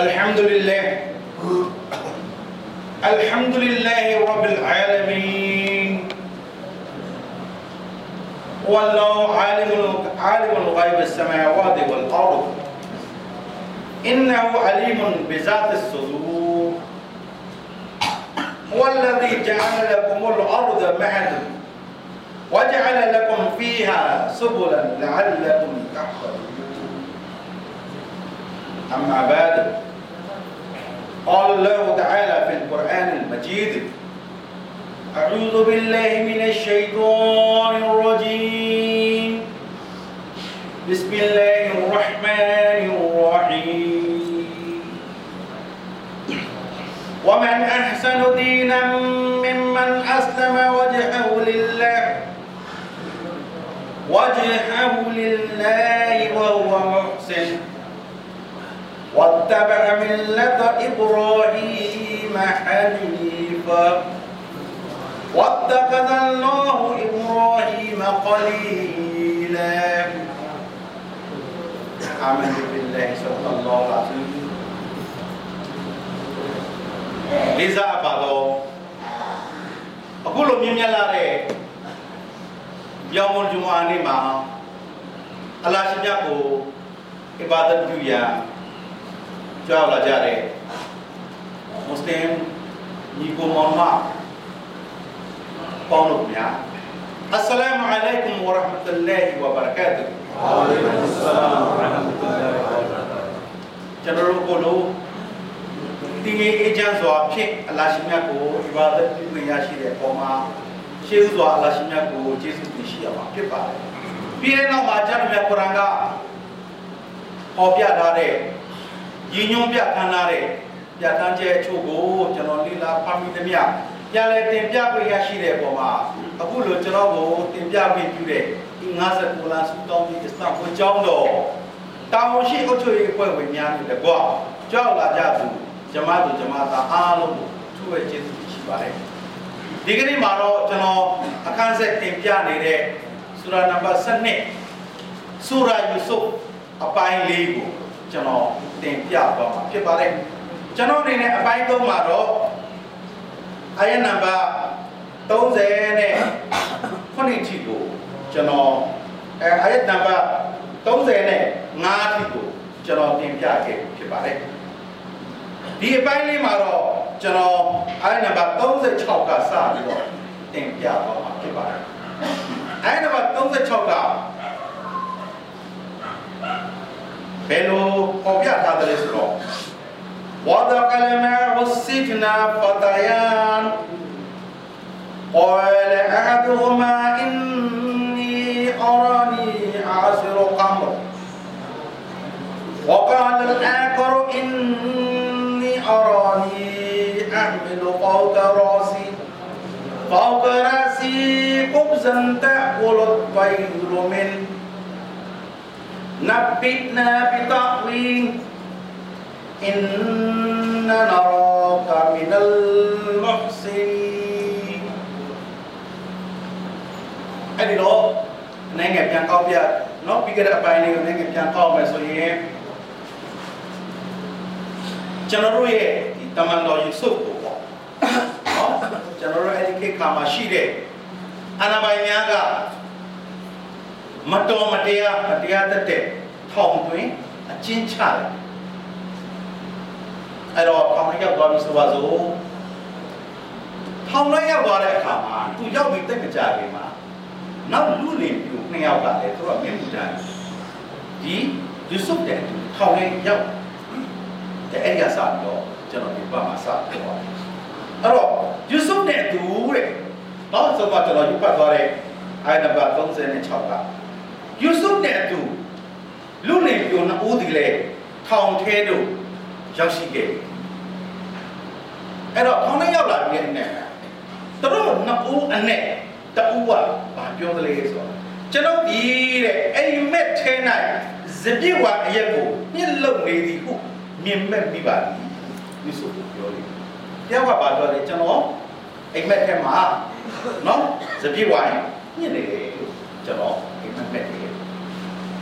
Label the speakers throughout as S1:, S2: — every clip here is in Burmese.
S1: الحمد لله الحمد لله رب العالمين. والله عالم عالم الغيب السماوات والأرض. إنه عليم بذات الصدور. هو الذي جعل لكم الأرض مهدا وجعل لكم فيها سبلا لعلكم تحترون أما بعد قال الله تعالى في القرآن المجيد أعوذ بالله من الشيطان الرجيم. بسم الله الرحمن الرحيم. ومن أحسن دينا ممن أسلم وجهه لله وجهه لله وهو محسن. واتبع ملة إبراهيم حنيفا واتخذ الله إبراهيم خليلا آمنت بالله صلى الله عليه وسلمလေးစားပါတော့အခုလိုမြင်မြတ်လာတဲ့ရောင်မွန်ဂျူမာနေ့မှာအလ္လာဟ်ရှင်မြတ်ကိုအီဘာဒတ်ပြုရ ကြောက်လာကြတဲ့မွတ်စလင်ညီကိုမောင်မပေါင်းလို့များအစ္စလာမ်အလိုင်ကွမ်ဝရဟမတ်အလ္လာဟီဝဘရကာတူဝါလိကုမ်ဆလာမ်ဝရဟမတ်အလ္လာဟီဝဘရကာတူကျွန်တော်တို့ကိုလို့ဒီငယ်အေဂျင့်စွာဖြင့်အလ္လာဟ်ရှင်မြတ်ကိုအီဘာဒတ်ပြုခွင့်ရရှိတဲ့အပေါ်မှာရှေးဥစွာအလ္လာဟ်ရှင်မြတ်ကိုကျေးဇူးတင်ရှိရမှာဖြစ်ပါတယ်ပြီးတဲ့နောက်မှာကျမ်းမြတ်ကုရ်အာန်ကဟောပြထားတဲ့ ရည်ညွှန်းပြခန်းထားတဲ့ပြဋ္ဌာန်းချက်အချို့ကိုကျွန်တော်လေ့လာဖတ်မိသမျှပြန်လည်တင်ပြခွင့်ရရှိတဲ့အပေါ်မှာအခုလိုကျွန်တော်ကိုတင်ပြခွင့်ပြုတဲ့ဒီ59လမ်းစုတောင်းပြီးအစ္စလာမ်ကိုကျောင်းတော်တာဝန်ရှိအုပ်ချုပ်ရေးအဖွဲ့ဝင်များနဲ့တကွကြောက်လာကြသူဂျမားသူဂျမားသားအားလုံးကိုသူ့ရဲ့ကျေးဇူးရှိပါတယ်ဒီကနေ့မှာတော့ကျွန်တော်အခန်းဆက်တင်ပြနေတဲ့ဆူရာနံပါတ်7ဆူရာယူဆုအပိုင်းလေးကို ကျွန်တော်တင်ပြသွားမှာဖြစ်ပါတယ်ကျွန်တော်အနေနဲ့အပိုင်း3မှာတော့အာယနံပါတ်30နဲ့ခုနှစ်ထိကိုကျွန်တော်အဲအာယနံပါတ်30နဲ့5ထိကိုကျွန်တော်တင်ပြခဲ့ဖြစ်ပါတယ်ဒီအပိုင်းလေးမှာတော့ကျွန်တော်အာယနံပါတ်36ကစပြီးတော့တင်ပြသွားမှာဖြစ်ပါတယ်အာယနံပါတ်36က بينه قبيا هذا رو ودخل معه السجن فتيان. قال أحدهما إني أراني أعصر قمر. وقال الآخر إني أراني أحمل فوق رأسي. فوق رأسي خبزا تأكل الطير منه. نبئنا بتأويل إن نراك من المحسنين أدي لو نيجي بيان كاو بيان نو بيجي ده باي نيجي نيجي بيان كاو بس ويه ကျွန်တော်တို့ရဲ့ဒီတမန်တော်ယေရှုကိုပေါ့နော်ကျွန်တော်တို့အဲ့ဒီခေတ်ခါမှာရှိတဲ့အနာမိုင်များက မတော်မတရားမတရားတတ်တဲ့ထောင်တွင်အကျဉ်းချတယ်အဲ့တော့ထောင်ထဲရောက်သွားပြီဆိုပါစို့ထောင်ထဲရောက်သွားတဲ့အခါမှာသူရောက်ပြီးတိတ်မကြခင်မှာနောက်လူလင်ပြူနှစ်ယောက်ကလည်းသူကမင်းမူတိုင်းဒီယူဆုပ်တဲ့ထောင်ထဲရောက်တဲ့အဲ့ဒီကစပြီးတော့ကျွန်တော်ဒီဘက်မှာစပြောပါတယ်အဲ့တော့ယူဆုပ်တဲ့သူတဲ့တော့ဆိုတော့ကျွန်တော်ယူပတ်သွားတဲ့အိုင်နံပါတ်36က ယူဆုပ်တဲ့သူလူလင်ပြူနှစ်ဦးဒီလေထောင်ထဲတို့ရောက်ရှိခဲ့အဲ့တော့ခေါင်းထဲရောက်လာပြီးတဲ့နဲ့သူတို့နှစ်ဦးအနဲ့တဦးကဘာပြောသလဲဆိုတော့ကျွန်တော်ဒီတဲ့အိမ်မက်ထဲ၌ဇပြစ်ဝါအရက်ကိုညှစ်လုံနေသည်ဟုမြင်မဲ့ပြီးပါသည်ဒီဆိုပြောတယ်တယောက်ကဘာပြောလဲကျွန်တော်အိမ်မက်ထဲမှာနော်ဇပြစ်ဝါညှစ်နေတယ်လို့ကျွန်တော်အိမ်မက်မ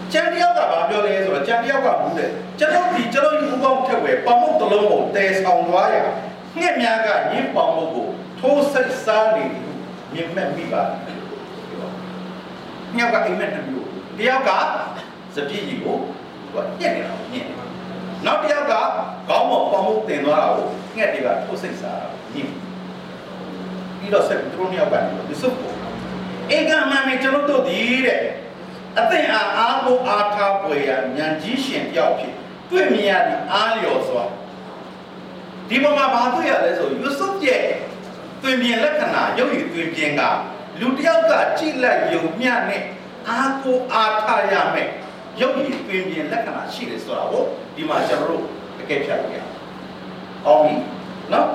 S1: က်တယ်ကျန်တယောက်ကဘာပြောလဲဆိုတော့ကျန်တယောက်ကဘူးတဲ့ကျွန်တော်ဒီကျွန်တော်ဒီဥပေါင်းထက်ဝဲပေါင်မုတ်တစ်လုံးကိုတဲဆောင်သွားရငှက်များကရင်းပေါင်မုတ်ကိုထိုးဆက်စားနေလို့မြင်မဲ့မိပါတယ်မြောက်ကအိမ်မက်နှမျိုးတယောက်ကစပြည့်ကြီးကိုသူကညက်နေတာကိုညက်နေနောက်တယောက်ကခေါင်းပေါ်ပေါင်မုတ်တင်သွားတာကိုငှက်တွေကထိုးဆက်စားတာညင်ပြီးတော့ဆက်ပြီးသူတို့မြောက်ကနေဒီစုပ်ကိုအေကမမေကျွန်တော်တို့ဒီတဲ့ အသင်အားအားကိုအားထားပွေရဉာဏ်ကြီးရှင်တယောက်ဖြစ်တွေ့မြင်ရတဲ့အားလျော်စွာဒီပေါ်မှာဘာတွေ့ရလဲဆိုယူဆုရဲ့တွင်ပြင်လက္ခဏာရုပ်ရည်တွင်ပြင်ကလူတယောက်ကကြိလက်ယုံမျှနဲ့အားကိုအားထားရမယ်ရုပ်ရည်တွင်ပြင်လက္ခဏာရှိတယ်ဆိုတာကိုဒီမှာကျွန်တော်တို့အကဲဖြတ်လို့ရအောင်ပြီနော်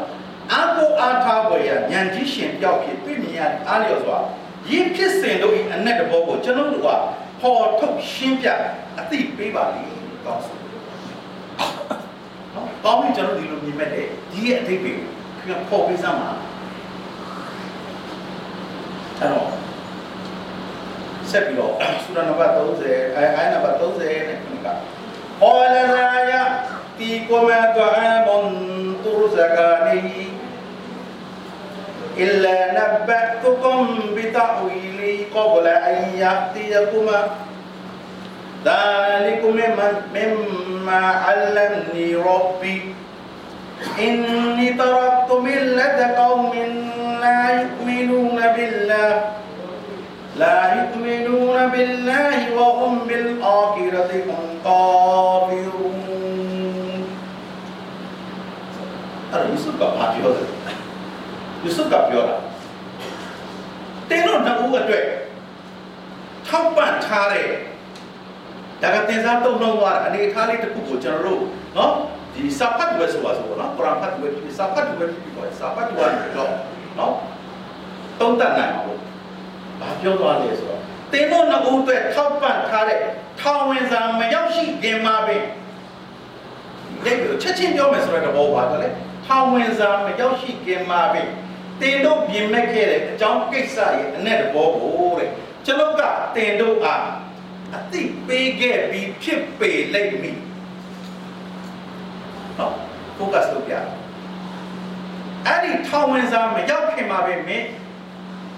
S1: အားကိုအားထားပွေရဉာဏ်ကြီးရှင်တယောက်ဖြစ်တွေ့မြင်ရတဲ့အားလျော်စွာရင်းဖြစ်စဉ်တို့၏အနက်တဘောကိုကျွန်တော်တို့က ဖော်ထုတ်ရှင်းပြအသိပေးပါလိမ့်လို့တောင်းဆိုနော်။ကောင်းပြီကျွန်တော်ဒီလိုမြင်မဲ့တယ်ဒီရဲ့အထိပ္ပယ်ကိုခင်ဗျဖော်ပေးစမ်းပါ။အဲ့တော့ဆက်ပြီးတော့ဆူရာနံပါတ်30အဲအဲနံပါတ်30နဲ့ခင်ဗျာ။ဟောလာရာတီကမတ်ဝအမ်ဘွန်တူရဇကာနီ إلا نبأتكم بتأويله قبل أن يأتيكما. ذلكم مما علمني ربي. إني تركت ملة قوم لا يؤمنون بالله. لا يؤمنون بالله وهم بالآخرة هم كافرون. هذا يوسف قال ما جوزه ယူဆုကပြောတာတင်းတို့နှစ်ဦးအတွက်ထောက်ပံ့ထားတဲ့ဒါကတင်စားတုံ့နှောင်းသွားတာအနေထားလေးတစ်ခုကိုကျွန်တော်တို့နော်ဒီစာဖတ်ဝဲဆိုတာဆိုတော့နော်ကုရ်အာန်ဖတ်ဝဲဒီစာဖတ်ဝဲပြီးတော့စာဖတ်ဝဲတော့နော်တုံးတတ်နိုင်အောင်ဘာပြောသွားလဲဆိုတော့တင်းတို့နှစ်ဦးအတွက်ထောက်ပံ့ထားတဲ့ထောင်ဝင်စာမရောက်ရှိခင်မှာပဲဒီချက်ချင်းပြောမယ်ဆိုတဲ့ဘောပါတော့လေထောင်ဝင်စာမရောက်ရှိခင်မှာပဲ တင်တို့ပြင်မဲ့ခဲ့တဲ့အကြောင်းကိစ္စရဲ့အ내တဘောကိုတဲ့ကျွန်ုပ်ကတင်တို့အားအသိပေးခဲ့ပြီးဖြစ်ပေလိမ့်မည်နော် focus လုပ်ပြအဲ့ဒီထောင်ဝင်စာမရောက်ခင်မှာပဲမင်း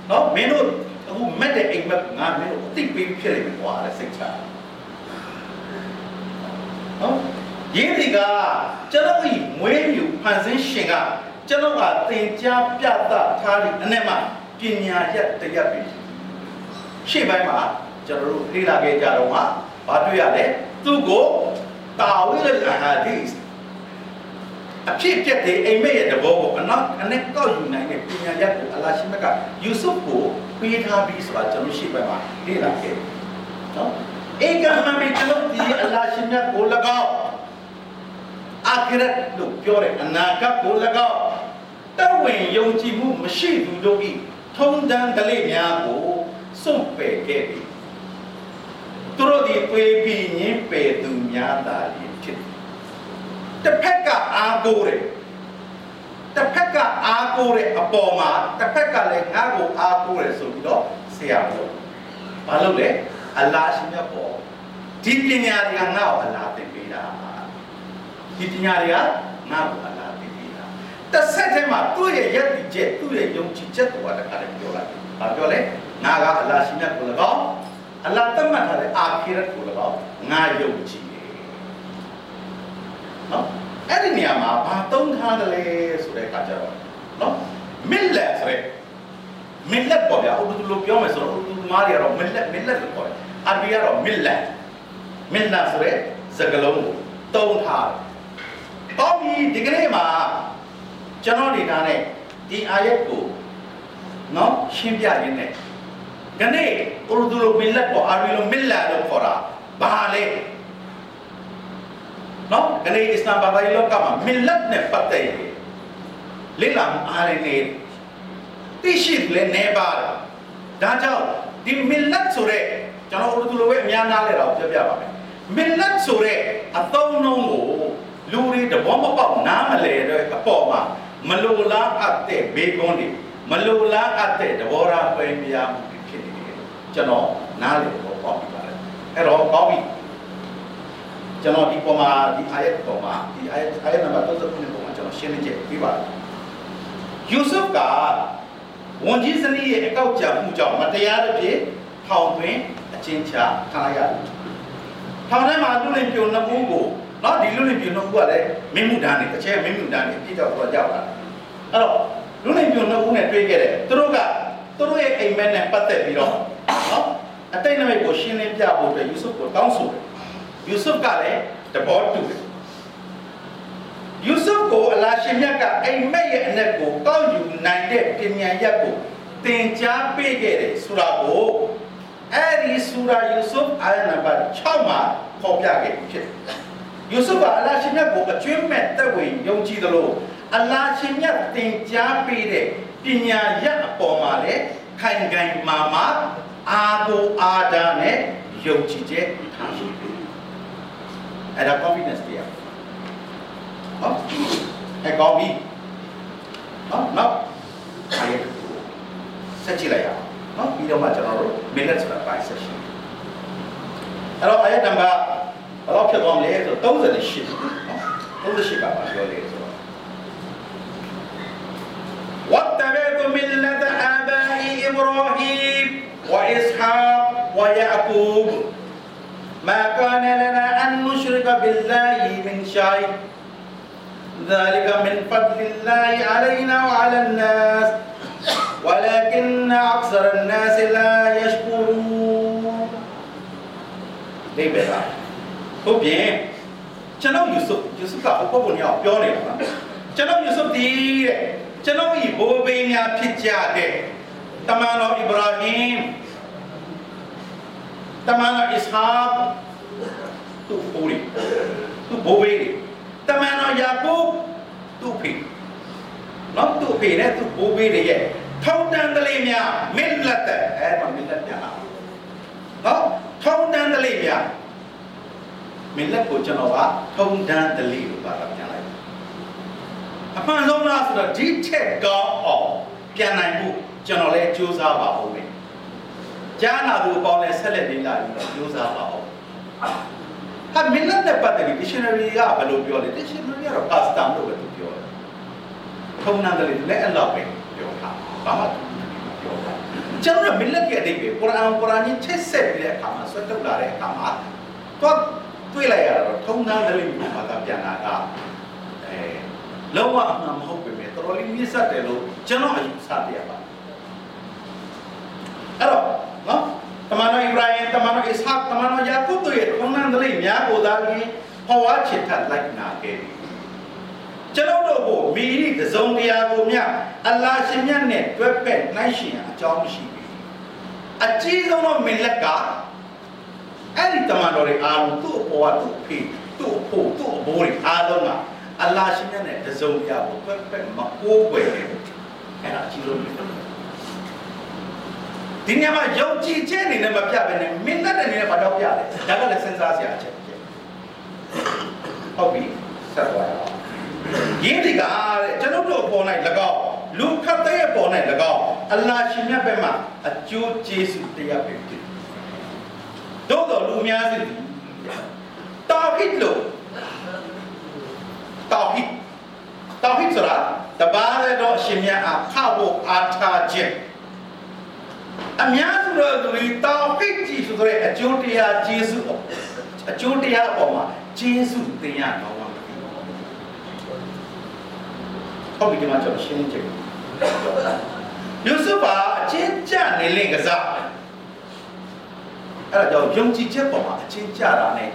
S1: နော်မင်းတို့အခုမက်တဲ့အိမ်မက်ငါမင်းတို့အသိပေးဖြစ်လိမ့်မယ်ကွာတဲ့စိတ်ချနော်ရင်းဒီကကျွန်တော်ဤမွေးမြူဖန်ဆင်းရှင်က ကျွန်တော်ကသင်ကြားပြသထားသည့်အ내မှာပညာရက်တရက်ပြီရှေ့ပိုင်းမှာကျွန်တော်တို့လေ့လာခဲ့ကြတော့မှဘာတွေ့ရလဲသူ့ကိုတာဝိလ်အဟာဒီစ်အဖြစ်ပြက်တဲ့အိမ်မက်ရဲ့တဘောကိုအနောက်အနဲ့ကောက်ယူနိုင်တဲ့ပညာရက်ကိုအလာရှိမကယူဆုကိုပေးထားပြီးဆိုတာကျွန်တော်ရှေ့ပိုင်းမှာလေ့လာခဲ့နော်ဧကမမေကျွန်တော်ဒီအလာရှိမြတ်ကို၎င်း အာခရတ်လို့ပြောတဲ့အနာဂတ်ကို၎င်းတဝင်ယုံကြည်မှုမရှိသူတို့ဤထုံတန်းကလေးများကိုစွန့်ပယ်ခဲ့ပြီသူတို့ဒီတွေးပြီးညင်းပယ်သူများသာလျင်ဖြစ်တစ်ဖက်ကအားကိုးတယ်တစ်ဖက်ကအားကိုးတဲ့အပေါ်မှာတစ်ဖက်ကလည်းငါ့ကိုအားကိုးတယ်ဆိုပြီးတော့ဆရာပြောဘာလို့လဲအလ္လာဟ်ရှင်မြတ်ပေါ်ဒီပညာတွေကငါ့ကိုအလ္လာဟ်သင်ပေးတာ ဒီပညာတွေကငါ့ကိုအလ္လာဟ်သင်ပေးတာတစ်ဆက်တည်းမှာသူ့ရဲ့ယက်တီချက်သူ့ရဲ့ယုံကြည်ချက်ကိုတခါတည်းပြောလိုက်ဘာပြောလဲငါကအလ္လာဟ်ရှင်မြတ်ကို၎င်းအလ္လာဟ်တတ်မှတ်ထားတဲ့အာခိရတ်ကို၎င်းငါယုံကြည်တယ်နော်အဲ့ဒီနေရာမှာဘာသုံးထားတယ်လဲဆိုတဲ့အခါကျတော့နော်မစ်လက်ဆိုရဲမစ်လက်ပေါ့ဗျာဥဒူလိုပြောမယ်ဆိုတော့ဥဒူမားတွေကတော့မစ်လက်မစ်လက်လို့ခေါ်တယ်အာရဘီကတော့မစ်လက်မစ်လက်ဆိုရဲစကလုံးကိုသုံးထားတယ်။ တော့ဒီဒီကနေ့မှာကျွန်တော်နေတာနဲ့ဒီအာယတ်ကိုနော်ရှင်းပြရင်းနဲ့ကနေ့ဥရဒူလိုမစ်လက်ပေါ့အာရဘီလိုမစ်လက်လို့ခေါ်တာဘာလဲနော်ကနေ့အစ္စလာမ်ဘာသာရေးလောကမှာမစ်လက်နဲ့ပတ်သက်ရင်လေ့လာမှုအားရနေသိရှိလည်းနေပါတယ်ဒါကြောင့်ဒီမစ်လက်ဆိုတဲ့ကျွန်တော်ဥရဒူလိုပဲအများနားလဲတာကိုပြောပြပါမယ်မစ်လက်ဆိုတဲ့အသုံးအနှုန်းကို လူတွေတဘောမပေါက်နားမလဲတဲ့အပေါ်မှာမလိုလားအပ်တဲ့ဘေးကွန်းတွေမလိုလားအပ်တဲ့တဘောရာပွဲပြားမှုတွေဖြစ်နေတယ်ကျွန်တော်နားလေတော့ပေါက်ပြပါတယ်အဲ့တော့ကောင်းပြီကျွန်တော်ဒီပေါ်မှာဒီအာယတ်ပေါ်မှာဒီအာယတ်အာယတ်နံပါတ်39ပေါ်မှာကျွန်တော်ရှင်းလင်းချက်ပြပါမယ်ယူဆုဖ်ကဝန်ကြီးစနီးရဲ့အကောက်ကြမှုကြောင့်မတရားတဲ့ဖြစ်ထောင်တွင်အချင်းချထားရတယ်ထောင်ထဲမှာလူလင်ပြိုနှစ်ဦးကို နော်ဒီလူလင်ပြိုနှစ်ဦးကလည်းမင်းမှုတန်းနေတစ်ချက်မင်းမှုတန်းနေပြည့်တော့တော့ကြောက်လာအဲ့တော့လူလင်ပြိုနှစ်ဦးနဲ့တွေ့ခဲ့တယ်သူတို့ကသူတို့ရဲ့အိမ်မက်နဲ့ပတ်သက်ပြီးတော့နော်အတိတ်နမိတ်ကိုရှင်းလင်းပြဖို့အတွက်ယူဆုဖ်ကိုတောင်းဆိုတယ်ယူဆုဖ်ကလည်းတဘောတူတယ်ယူဆုဖ်ကိုအလာရှင်မြတ်ကအိမ်မက်ရဲ့အနက်ကိုကောက်ယူနိုင်တဲ့ပညာရက်ကိုသင်ကြားပေးခဲ့တယ်ဆိုတာကိုအဲ့ဒီဆူရာယူဆုဖ်အာယနံပါတ်6မှာဖော်ပြခဲ့ဖြစ်တယ် ယူဆုဖ်ကအလာရှင်မြတ်ကိုအကျွမ်းမဲ့သက်ဝင်ယုံကြည်သလိုအလာရှင်မြတ်သင်ကြားပေးတဲ့ပညာရက်အပေါ်မှာလည်းခိုင်ခိုင်မာမာအာကိုအာဒါနဲ့ယုံကြည်ချက်ထားရှိတယ်အဲ့ဒါ confidence တရားဟုတ်အဲ့ကောင်းပြီဟုတ်နောက်အဲ့ရဆက်ကြည့်လိုက်ရအောင်နော်ပြီးတော့မှကျွန်တော်တို့ minutes ဆိုတာပိုင်း session အဲ့တော့အဲ့ဒါက الابيض وعملياته توزن الشيك توزن الشيك على الشيك واتبعت ملة آبائي إبراهيم وإسحاق ويعقوب ما كان لنا أن نشرك بالله من شيء ذلك من فضل الله علينا وعلى الناس. ولكن أكثر الناس لا يشكرون. ليه بقى؟ ဟုတ် bien ကျွန်တော်ယူဆုယူဆုကဘုရားဘုရားပြောနေတာနော်ကျွန်တော်ယူဆုဒီတဲ့ကျွန်တော်ဤဘိုးဘေးများဖြစ်ကြတဲ့တမန်တော်ဣဗရာဟင်တမန်တော်အစ္စဟာဘ်သူ့ဘိုးရီသူ့ဘိုးဘေးရီတမန်တော်ယာကုပ်သူ့ဖေနော်သူ့ဖေနဲ့သူ့ဘိုးဘေးတွေရဲ့ထောက်တန်တလေးများမစ်လက်တဲ့အဲမှာမစ်လက်များလားနော်ထောက်တန်တလေးများ မစ်လက်ကိုကျွန်တော်ကထုံတန်းတလေးလို့ပြောတာပြန်လိုက်အမှန်ဆုံးလားဆိုတော့ဒီချက်ကောင်းအောင်ပြန်နိုင်မှုကျွန်တော်လည်းကြိုးစားပါဦးမယ်ကြားနာသူအပေါင်းလည်းဆက်လက်နေလာပြီးတော့ကြိုးစားပါဦးဟာမင်းနဲ့ပတ်သက်ပြီး dictionary ကဘယ်လိုပြောလဲ dictionary ကတော့ custom လို့ပဲသူပြောတယ်ထုံနန်းတယ်လည်းအဲ့လောက်ပဲပြောတာဘာမှပြောတာကျွန်တော်မင်းလက်ရဲ့အဓိပ္ပာယ်ကုရ်အာန်ကုရ်အာန်ကြီးချက်ဆက်ပြီးတဲ့အခါမှာဆွတ်ထုတ်လာတဲ့အခါမှာတော့ တွေ့လိုက်ရတော့ထုံနန်းတယ်လို့ဘာသာပြန်တာကအဲလုံးဝအမှန်မဟုတ်ပေမဲ့တော်တော်လေးမြစ်ဆက်တယ်လို့ကျွန်တော်အယူဆပြရပါအဲ့တော့နော်တမန်တော်ဣဗရာဟင်တမန်တော်အစ္စဟက်တမန်တော်ယာကုပ်တို့ရဲ့ထုံနန်းတယ်လို့များကိုသာပြီးဟောဝါချစ်ထပ်လိုက်နာခဲ့ပြီကျွန်တော်တို့ကိုမိရိတစုံတရားကိုမြအလ္လာရှင်မြတ်နဲ့တွဲဖက်နိုင်ရှင်အကြောင်းမရှိဘူးအကြီးဆုံးသောမင်လက်က အဲ့ဒီတမန်တော်တွေအားလုံးသူ့အပေါ်ကသူ့ဖေသူ့အဖို့သူ့အဘိုးတွေအားလုံးကအလ္လာရှင်မြတ်နဲ့တစုံတရားကိုတွဲဖက်မကိုးကွယ်တယ်အဲ့ဒါအကြီးဆုံးမင်လက်ဒီညမှာယုံကြည်ခြင်းအနေနဲ့မပြဘဲနဲ့မင်လက်တဲ့အနေနဲ့ဘာတော့ပြလဲဒါကလည်းစဉ်းစားစရာအချက်ဖြစ်ဟုတ်ပြီဆက်သွားရအောင်ယင်းဒီကတဲ့ကျွန်တော်တို့အပေါ်၌၎င်းလူခတ်တဲ့ပေါ်၌၎င်းအလ္လာရှင်မြတ်ဘက်မှအကျိုးကျေးဇူးတရားပဲ ဖြစ်တို့တော်လူများစုတာဟစ်လို့တာဟစ်တာဟစ်ဆိုတာတပါးတဲ့တော့ရှင်မြတ်အားဖဖို့အားထားခြင်းအများစုသောသူတွေတာဟစ်ကြည့်ဆိုတဲ့အကျိုးတရားကျေးဇူးအကျိုးတရားအပေါ်မှာကျေးဇူးတင်ရတော့ဟုတ်ပြီဒီမှာကျွန်တော်ရှင်းချင်ယူဆုပါအချင်းကြနေလင့်ကစား အဲ့ဒါကြောင့်ယုံကြည်ချက်ပေါ်မှာအချင်းကြတာ ਨੇ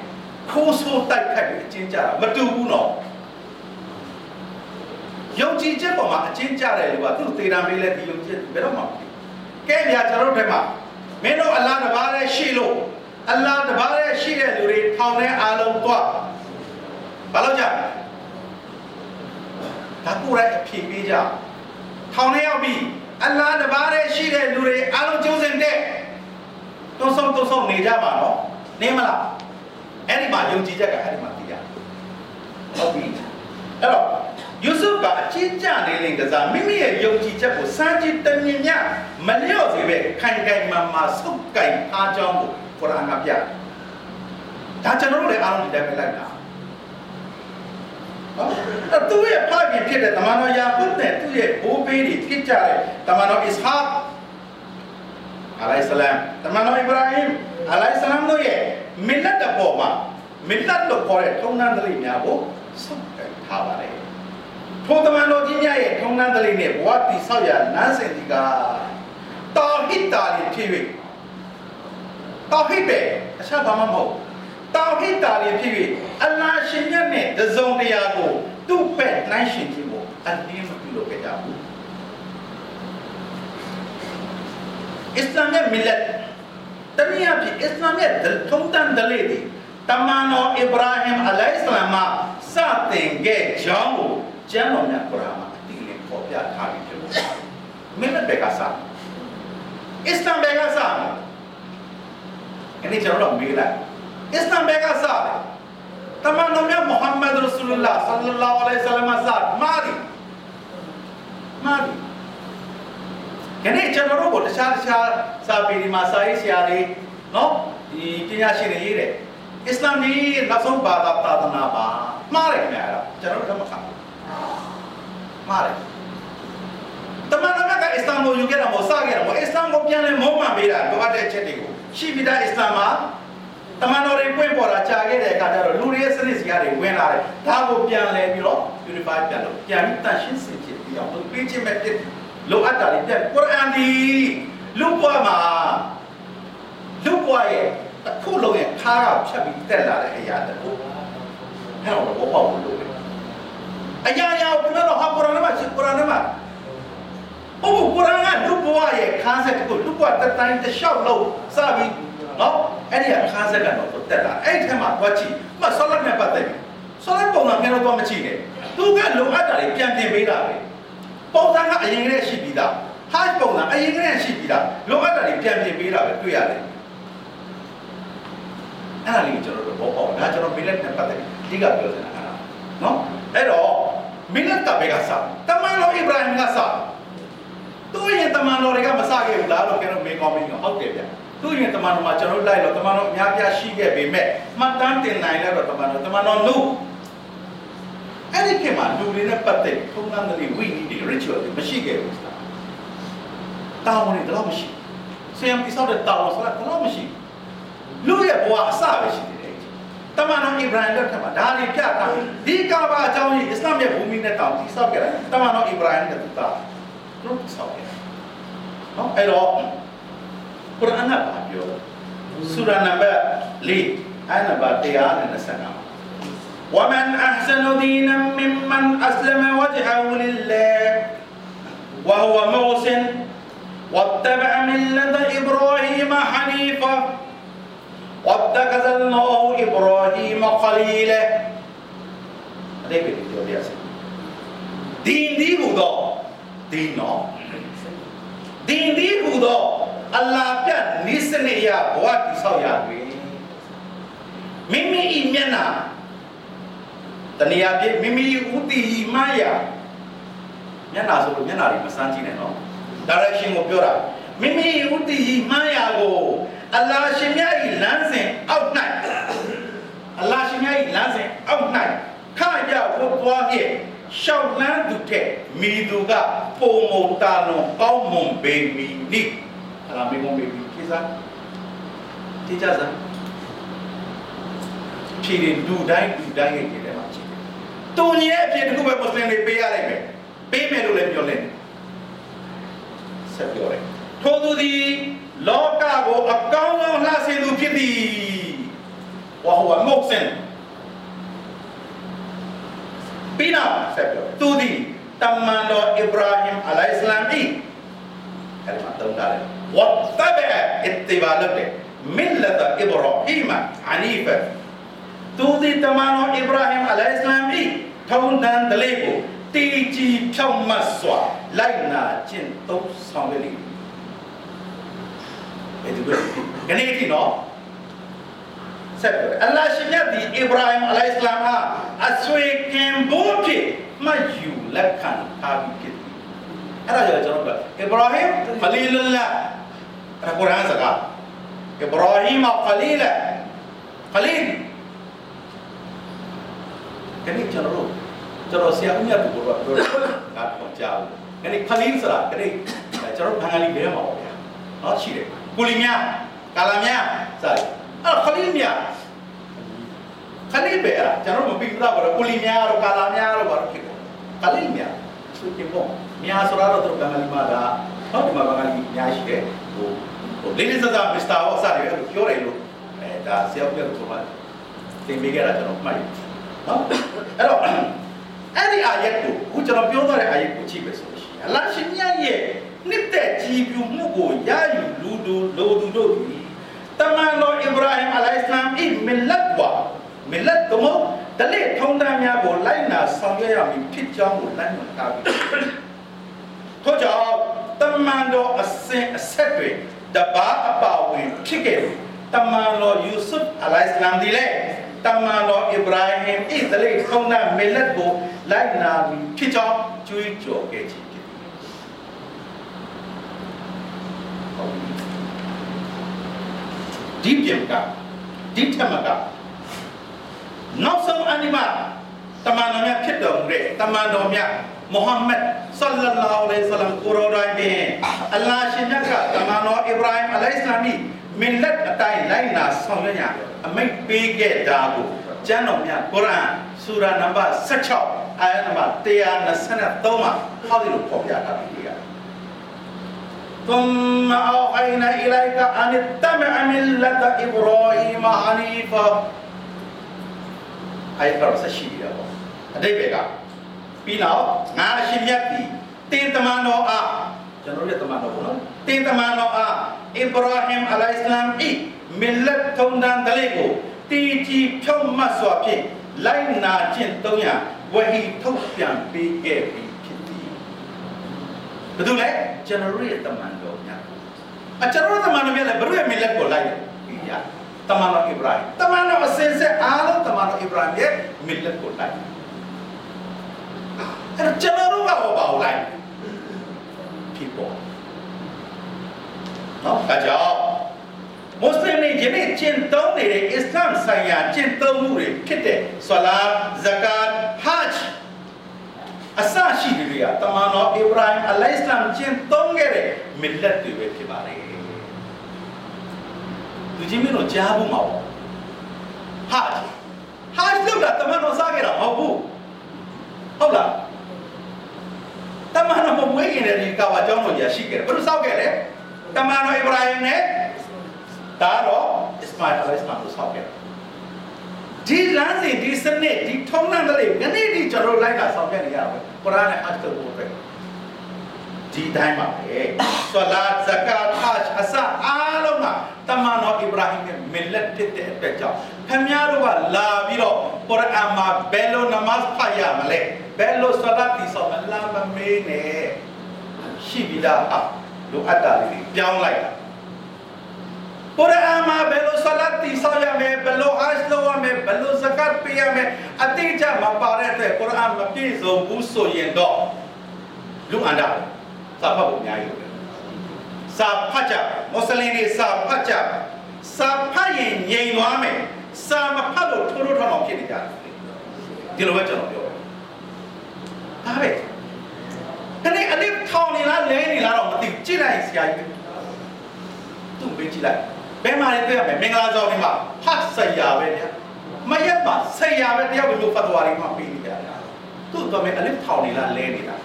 S1: ခိုးဆိုးတိုက်ခတ်ပြီးအချင်းကြတာမတူဘူးနော်ယုံကြည်ချက်ပေါ်မှာအချင်းကြတယ်လူကသူ့သေတာမေးလဲဒီယုံကြည်ဘယ်တော့မှကဲဗျာကျွန်တော်တို့ထဲမှာမင်းတို့အလားတပါးနဲ့ရှိလို့အလားတပါးနဲ့ရှိတဲ့လူတွေထောင်ထဲအားလုံးသွားဘာလို့ကြဒါကိုယ်တိုင်အဖြေပေးကြထောင်ထဲရောက်ပြီအလ္လာဟ်တပါးတည်းရှိတဲ့လူတွေအားလုံးကျုံးစင်တဲ့ တုံးဆုံးတုံးဆုံးနေကြပါတော့နေမလားအဲ့ဒီမှာယုံကြည်ချက်ကအဲ့ဒီမှာသိရဟုတ်ပြီအဲ့တော့ယူဆုကအချင်းကြနေလင်ကစားမိမိရဲ့ယုံကြည်ချက်ကိုစမ်းကြည့်တမြင်မြမလျော့စေပဲခိုင်ခိုင်မာမာဆုပ်ကင်အားကြောင်းကိုကုရ်အာန်ကပြဒါကျွန်တော်တို့လည်းအားလုံးဒီတိုင်းပဲလိုက်တာနော်အဲ့သူ့ရဲ့ဖခင်ဖြစ်တဲ့တမန်တော်ယာကုပ်နဲ့သူ့ရဲ့ဘိုးဘေးတွေဖြစ်ကြတဲ့တမန်တော်အစ္စဟာက် အလိုင်ဆလမ်တမန်တော်အစ္စရာဟင်အလိုင်ဆလမ်တို့ရဲ့မစ်လတ်တပေါ်မှာမစ်လတ်လို့ခေါ်တဲ့ထုံနှန်းတလိများကိုစောင့်ကြထားပါတယ်ထိုတမန်တော်ကြီးများရဲ့ထုံနှန်းတလိနဲ့ဘဝတည်ဆောက်ရနန်းစင်ဒီကတာဟစ်တာလေးဖြစ်၍တာဟစ်ပဲအချက်ဘာမှမဟုတ်တာဟစ်တာလေးဖြစ်၍အလ္လာရှင်မြတ်နဲ့တစုံတရာကိုသူ့ပဲ့နှိုင်းရှင်ခြင်းကိုအလင်းမပြုလုပ်ခဲ့ကြဘူး အစ္စလာမ်ရဲ့မီလက်တနည်းအားဖြင့်အစ္စလာမ်ရဲ့ထုံးတမ်းဒလေးတွေတမန်တော်အစ္စရာဟင်အလိုင်စလမ်မှာစတင်ခဲ့ကြောင်းကိုကျမ်းတော်မြတ်ကုရ်အာန်မှာအတိအလင်းဖော်ပြထားပြီးဖြစ်ပါတယ်မင်းဘက်ကစားအစ္စလာမ်ဘက်ကစားအဲ့ဒီကျွန်တော်တို့မေးလိုက်အစ္စလာမ်ဘက်ကစားတမန်တော်မြတ်မုဟမ္မဒ်ရဆူလလာဆလ္လာလာဟ်အလိုင်ဟိဝဆလမ်စားမာဒီမာဒီ ခဏကျွန်တော်တို့ကိုတခြားတခြားစာပေဒီမှာစာရေးဆရာတွေနော်ဒီပညာရှင်တွေရေးတယ်အစ္စလာမ်ကြီးနောက်ဆုံးဘာသာသာသနာပါမှားတယ်ခင်ဗျာအဲ့ဒါကျွန်တော်တို့တော့မခံဘူးမှားတယ်တမန်တော်ကအစ္စလာမ်ကိုယူခဲ့တာမဟုတ်စခဲ့တာမဟုတ်အစ္စလာမ်ကိုပြန်လဲမုံမှန်ပေးတာလိုအပ်တဲ့အချက်တွေကိုရှိပြီးသားအစ္စလာမ်မှာတမန်တော်တွေပွင့်ပေါ်လာကြာခဲ့တဲ့အခါကျတော့လူတွေရဲ့စနစ်စကားတွေဝင်လာတယ်ဒါကိုပြန်လဲပြီးတော့ purify ပြန်လို့ပြန်ပြီးတန်ရှင်းစင်ကြယ်ပြီးအောင်ပေးခြင်းမဲ့ဖြစ် လိုအပ်တာတွေပြန်ကုရ်အာန်ဒီလူ့ဘဝမှာလူ့ဘဝရဲ့အခုလုံးရဲ့ခါးကဖြတ်ပြီးတက်လာတဲ့အရာတခုအဲ့တော့ဘောပေါက်လို့ပဲအရာရာကိုကျွန်တော်ဟာကုရ်အာန်ထဲမှာကုရ်အာန်ထဲမှာဘုကုရ်အာန်ကလူ့ဘဝရဲ့ခါးဆက်တခုလူ့ဘဝတတိုင်းတစ်လျှောက်လုံးစပြီးနော်အဲ့ဒီခါးဆက်ကတော့တက်လာအဲ့ဒီထဲမှာသွားကြည့်မဆောလတ်နဲ့ပတ်သက်ပြီးဆောလတ်ပုံစံမျိုးတော့မကြည့်နဲ့သူကလိုအပ်တာတွေပြန်ပြင်ပေးတာပဲ ပုံစံကအရင်ကတည်းကရှိပြီးသားဟာပုံစံအရင်ကတည်းကရှိပြီးသားလိုအပ်တာတွေပြန်ပြင်ပေးတာပဲတွေ့ရတယ်အဲ့ဒါလေးကိုကျွန်တော်တို့ဘောပေါက်ဒါကျွန်တော်မိလက်နဲ့ပတ်သက်ပြီးဒီကပြောနေတာအဲ့ဒါနော်အဲ့တော့မိလက်ကဘယ်ကစတမန်တော်အိဗရာဟင်ကစသူရဲ့တမန်တော်တွေကမစခဲ့ဘူးလားလို့ကျွန်တော်မေးကောင်းမေးကောဟုတ်တယ်ဗျသူရဲ့တမန်တော်မှာကျွန်တော်လိုက်တော့တမန်တော်အများပြားရှိခဲ့ပေမဲ့မှတ်တမ်းတင်နိုင်လဲတော့တမန်တော်တမန်တော်နု အဲ့ဒီခေတ်မှာလူတွေနဲ့ပတ်သက်ထုံးတမ်းတဲ့ဝိနည်းတွေ ritual တွေမရှိခဲ့ဘူးဆိုတာတာဝန်တွေတော့မရှိဆရာပြစောက်တဲ့တာဝန်ဆိုတာတော့မရှိလူရဲ့ဘဝအစပဲရှိတယ်တမန်တော်အိဗရာဟင်လက်ထက်မှာဒါတွေပြတာဒီကာဘာအကြောင်းကြီးအစ္စလာမ်ရဲ့ဘူမိနဲ့တောင်တိဆောက်ခဲ့တယ်တမန်တော်အိဗရာဟင်နဲ့တူတာတို့ဆောက်ခဲ့တယ်နော်အဲ့တော့ကုရ်အာန်ကပြောဆူရာနံပါတ်၄အဲ့နံပါတ်125 ومن أحسن دينا ممن أسلم وجهه لله وهو موسن واتبع ملة إبراهيم حنيفا واتخذ الله إبراهيم خليلا دين دي biasa. دين دين huda, دين no. Din di huda, Allah kan nisne ya buat kisah ya. Mimi imena ဟ်ပြနိစနေယဘဝတိဆောက်ရပြီမိမိဤမျက်နာတဏှာပြည့်မိမိဥတီမယမျက်နာဆိုလို့မျက်နာတွေမစမ်းကြည့်နဲ့နော် direction ကိုပြောတာမိမိဥတီမယကိုအလ္လာဟ်ရှင်မြတ်ဤလမ်းစဉ်အောက်၌အလ္လာဟ်ရှင်မြတ်ဤလမ်းစဉ်အောက်၌ခရဖို့သွားဖြင့်ရှောက်လန်းသူထက်မိသူကပုံမုံတာလွန်ကောင်းမွန်ပေမီနိအလားမေမုံပေမီကိစားတိကျစားဖြေရင်လူတိုင်းလူတိုင်းရဲ့ကြည့်တယ်မှာရှိ တယ်။တူညီတဲ့အဖြစ်တခုပဲမွတ်စလင်တွေပေးရလိုက်မယ်။ပေးမယ်လို့လည်းပြောလဲ။ဆက်ပြောလိုက်။ထို့သူသည်လောကကိုအကောင်းဆုံးလှဆင်သူဖြစ်သည်။ဝါဟဝမုတ်စင်ပြီးတော့ဆက်ပြောသူသည်တမန်တော်အစ္စရာဟင်အလိုင်စလမ်ဤအဲ့ဒီမှာတုံးတာလေဝတ်တဘအစ်တိဘာလုပ်တယ်မင်လတအစ္စရာဟီမအနီဖ သူသည်တမန်တော်အစ္စရာဟင်အလိုင်စလမ်ဤထုံတန်တလေးကိုတီကြီးဖြောက်မတ်စွာလိုက်နာကျင့်သုံးဆောင်ရလိမ့်မယ်ဒီလိုကနေတိနော်ဆက်ပြောအလ္လာဟ်ရှင်မြတ်ဒီအစ္စရာဟင်အလိုင်စလမ်ဟာအဆွေကင်ဘိုးဖြစ်မှတ်ယူလက်ခံထားပြီးဖြစ်တယ်အဲ့ဒါကြောင့်ကျွန်တော်ကအစ္စရာဟင်ခလီလလာအဲ့ကုရ်အာန်စကားအစ္စရာဟင်ခလီလာခလီခ ဏကျွန်တော်တို့ကျွန်တော်ဆရာဦးမြတ်ကိုတော့ပြောတာကတော့ကြားဘူးခဏခလီဆိုတာခဏကျွန်တော်ဘင်္ဂလီဘယ်မှာပေါ့ဗျာနော်ရှိတယ်ကိုလီမြကာလာမြစတယ်အဲ့ခလီမြခလီပဲအဲ့ကျွန်တော်မပြီးတော့ဘာကိုလီမြတော့ကာလာမြတော့ဘာဖြစ်ကုန်ခလီမြဆိုကြပေါ့မြဆိုတာတော့သူဘင်္ဂလီမှာဒါဟုတ်ဒီမှာဘင်္ဂလီအများရှိတယ်ဟိုဟိုလေးလေးစားစားမစ္စတာဟောစတယ်အဲ့လိုပြောတယ်လို့အဲဒါဆရာဦးမြတ်ကိုဆိုမှသင်ပေးခဲ့တာကျွန်တော်မှတ်တယ် နော်အဲ့တော့အဲ့ဒီအာယတ်ကိုခုကျွန်တော်ပြောသွားတဲ့အာယတ်ကိုကြည့်ပဲဆိုလို့ရှိရင်အလရှင်မြတ်ရဲ့နှစ်သက်ကြည်ပြူမှုကိုရယူလူတို့လိုသူတို့သည်တမန်တော်အစ္စရာဟင်အလိုင်စလမ်ဤမီလတ်ဝါမီလတ်တို့တလေထုံးတမ်းများကိုလိုက်နာဆောင်ရွက်ရမည်ဖြစ်ကြောင်းကိုလမ်းညွှန်ထားပြီးထို့ကြောင့်တမန်တော်အစဉ်အဆက်တွေတပါအပါဝင်ဖြစ်ခဲ့တယ်တမန်တော်ယူဆုဖ်အလိုင်စလမ်ဒီလေ တမန်တော်အစ္စရာဟင်ဤတလေထုံးတမ်းမီလတ်ကိုလိုက်နာပြီးဖြစ်ကြောင်းကြွေးကြော်ခဲ့ခြင်းဖြစ်တယ်ဒီပြန်ကဒီထမကနောက်ဆုံးအနိမတမန်တော်မြတ်ဖြစ်တော်မူတဲ့တမန်တော်မြတ်မုဟမ္မဒ်ဆလ္လာလာဟ်အလိုင်ဆလမ်ကိုရောတိုင်းပင်အလ္လာရှင်မြတ်ကတမန်တော်အစ္စရာဟင်အလိုင်စလမ်ီ မင်လက်အတိုင်းလိုက်နာဆောင်ရွက်ရအမိတ်ပေးခဲ့တာကိုကျမ်းတော်မြတ်ကုရ်အာန်ဆူရာနံပါတ်16အာယတ်နံပါတ်123မှာဟောဒီလိုဖော်ပြထားပြီးရ ثم أوحينا إليك أن اتبع ملة إبراهيم حنيفا အဲ့ဒါဆက်ရှိရပါအတိတ်ပဲကပြီးတော့ငါအရှင်မြတ်ဒီတင်တမန်တော်အားကျွန်တော်ရဲ့တမန်တော်ပေါ့နော်တင်တမန်တော်အား အစ္စရာဟင်အလိုင်စလမ်ဤမီလတ်ထုံတန်တလေးကိုတီတီဖြုံးမတ်စွာဖြင့်လိုက်နာခြင်းသုံးရဝဟီထုတ်ပြန်ပေးခဲ့ပြီဖြစ်သည်ဘယ်သူလဲကျွန်တော်ရဲ့တမန်တော်များအကျွန်တော်တမန်တော်များလည်းဘယ်လိုမီလတ်ကိုလိုက်ပြီးရတမန်တော်ဣဗရာဟင်တမန်တော်အစင်ဆက်အားလုံးတမန်တော်ဣဗရာဟင်ရဲ့မီလတ်ကိုလိုက်အဲ့ကျွန်တော်တို့ကဟောပါဦးလိုက် people နော်ဒါကြောင့်မွတ်စလင်တွေယနေ့ကျင့်သုံးနေတဲ့အစ္စလာမ်ဆိုင်ရာကျင့်သုံးမှုတွေဖြစ်တဲ့ဆလာဇကာတ်ဟဂျ်အစရှိတွေကတမန်တော်အစ္စရာဟင်အလိုင်စလမ်ကျင့်သုံးခဲ့တဲ့မီလတ်တွေပဲဖြစ်ပါတယ်သူချင်းမင်းတို့ကြားဖို့မှာပေါ့ဟဂျ်ဟဂျ်လို့ကတမန်တော်စားခဲ့တာမဟုတ်ဘူးဟုတ်လားတမန်တော်မမွေးခင်တဲ့ဒီကာဝါကျောင်းတော်ကြီးရှိခဲ့တယ်ဘယ်လိုစောက်ခဲ့လဲ တမန်တော်အစ္စရာဟင်နဲ့ဒါတော့အစ္စမာအီလ်အလိုင်စလမ်ကိုစောက်ခဲ့တယ်ဒီလမ်းစဉ်ဒီစနစ်ဒီထုံးနှံကလေးငနေ့ဒီကျွန်တော်လိုက်တာဆောင်ပြနေရတာပဲကုရ်အာန်နဲ့ဟတ်ကိုပဲဒီတိုင်းပါပဲဆလာတ်ဇကာတ်ဟဂျ်အစအားလုံးကတမန်တော်အစ္စရာဟင်ရဲ့မီလတ်ဖြစ်တဲ့အတွက်ကြောင့်ခင်ဗျားတို့ကလာပြီးတော့ကုရ်အာန်မှာဘယ်လိုနမတ်ဖတ်ရမလဲဘယ်လိုဆလတ်ဒီဆောင်မလားမမေးနဲ့ရှိပြီးသားဟာ လိုအပ်တာလေးပြောင်းလိုက်တာကုရ်အာန်မှာဘယ်လိုဆလတ်ဒီဆောင်ရမယ်ဘယ်လိုဟဂျ်လုပ်ရမယ်ဘယ်လိုဇကတ်ပေးရမယ်အတိအကျမပါတဲ့အတွက်ကုရ်အာန်မပြည့်စုံဘူးဆိုရင်တော့လူအန္တစာဖတ်ဖို့အများကြီးလို့စာဖတ်ကြမွတ်စလင်တွေစာဖတ်ကြစာဖတ်ရင်ငြိမ်သွားမယ်စာမဖတ်လို့ထိုးထိုးထောင်ထောင်ဖြစ်နေကြတယ်ဒီလိုပဲကျွန်တော်ပြောဒါပဲ ခဏအလစ်ထောင်နေလားလဲနေလားတော့မသိဘူးကြည့်လိုက်ဆရာကြီးသူ့ဘေးကြည့်လိုက်ဘယ်မှာလဲတွေ့ရမယ်မင်္ဂလာဆောင်ဒီမှာဟတ်ဆရာပဲဗျာမရက်ပါဆရာပဲတယောက်လိုဖတ်သွားရီမှာပြီးနေကြတာသူ့တော့မယ်အလစ်ထောင်နေလားလဲနေလား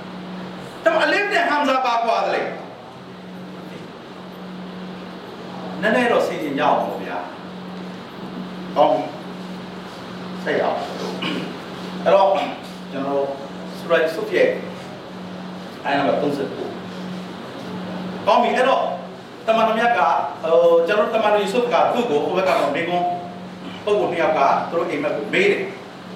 S1: တော့အလစ်နဲ့ဟမ်ဇာပါကွာတယ်နည်းနည်းတော့စီရင်ကြအောင်ပေါ့ဗျာဟောဆက်ရအောင်အဲ့တော့ကျွန်တော်စရိုက်ဆုပ်ရဲ့ အဲ့ဒါက39ကောင်းပြီအဲ့တော့တမန်တော်မြတ်ကဟိုကျွန်တော်တမန်တော်ယေရှုကသူ့ကိုဟိုဘက်ကတော့မိကုန်းပုဂ္ဂိုလ်တစ်ယောက်ကသူတို့အိမ်မက်ကိုမေးတယ်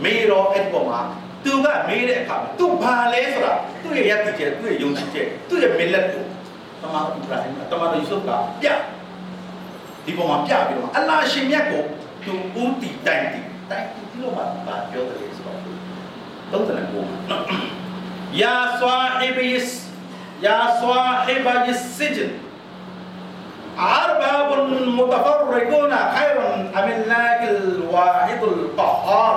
S1: မေးတော့အဲ့ဒီပေါ်မှာသူကမေးတဲ့အခါမှာသူဘာလဲဆိုတာသူ့ရဲ့ယက်တိကျသူ့ရဲ့ယုံကြည်ချက်သူ့ရဲ့မီလက်ကိုတမန်တော်ဣဘရာဟင်တမန်တော်ယေရှုကပြဒီပေါ်မှာပြပြီးတော့အလ္လာရှင်မြတ်ကိုသူဦးတည်တိုင်တည်တိုင်တည်ပြီးတော့မှဘာပြောတယ်ဆိုတော့သုံးတ ယ်ကိုယာဆွာဟီဘီစ်ယာဆွာဟီဘီစ်စစ်ဂျင် أرباب متفرقون خير أم الله الواحد القهار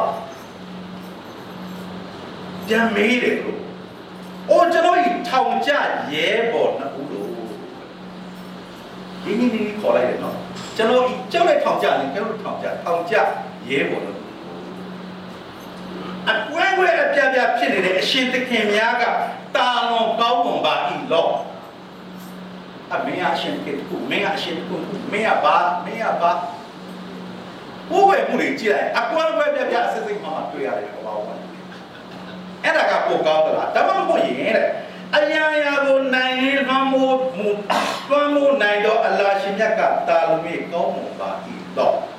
S1: ပြန်မေးတယ်လို့။အိုကျွန်တော်ဤထောင်ကြရဲပေါ်နှစ်ဦးလို့ဒီနေ့ဒီခေါ်လိုက်တယ်နော်။ကျွန်တော်ဤကျောင်းနဲ့ထောင်ကြတယ်ကျွန်တော်ထောင်ကြထောင်ကြရဲပေါ်လို့ အကွဲကွဲအပြပြဖြစ်နေတဲ့အရှင်သခင်များကတာလွန်ကောင်းမွန်ပါ၏လောအမင်းအရှင်ကခုမင်းအရှင်ကခုမင်းကဘာမင်းကဘာဘိုးဝဲမှုတွေကြည့်လိုက်အကွဲကွဲပြပြအစစ်စစ်မှမှတွေ့ရတယ်ဘာလို့အဲ့ဒါကပိုကောင်းသလားဒါမှမဟုတ်ရင်တဲ့အရာရာကိုနိုင်ရင်လွှမ်းမိုးမှုလွှမ်းမိုးနိုင်တော့အလ္လာရှင်မြတ်ကတာလူမေကောင်းမွန်ပါ၏တော့မင်းတို့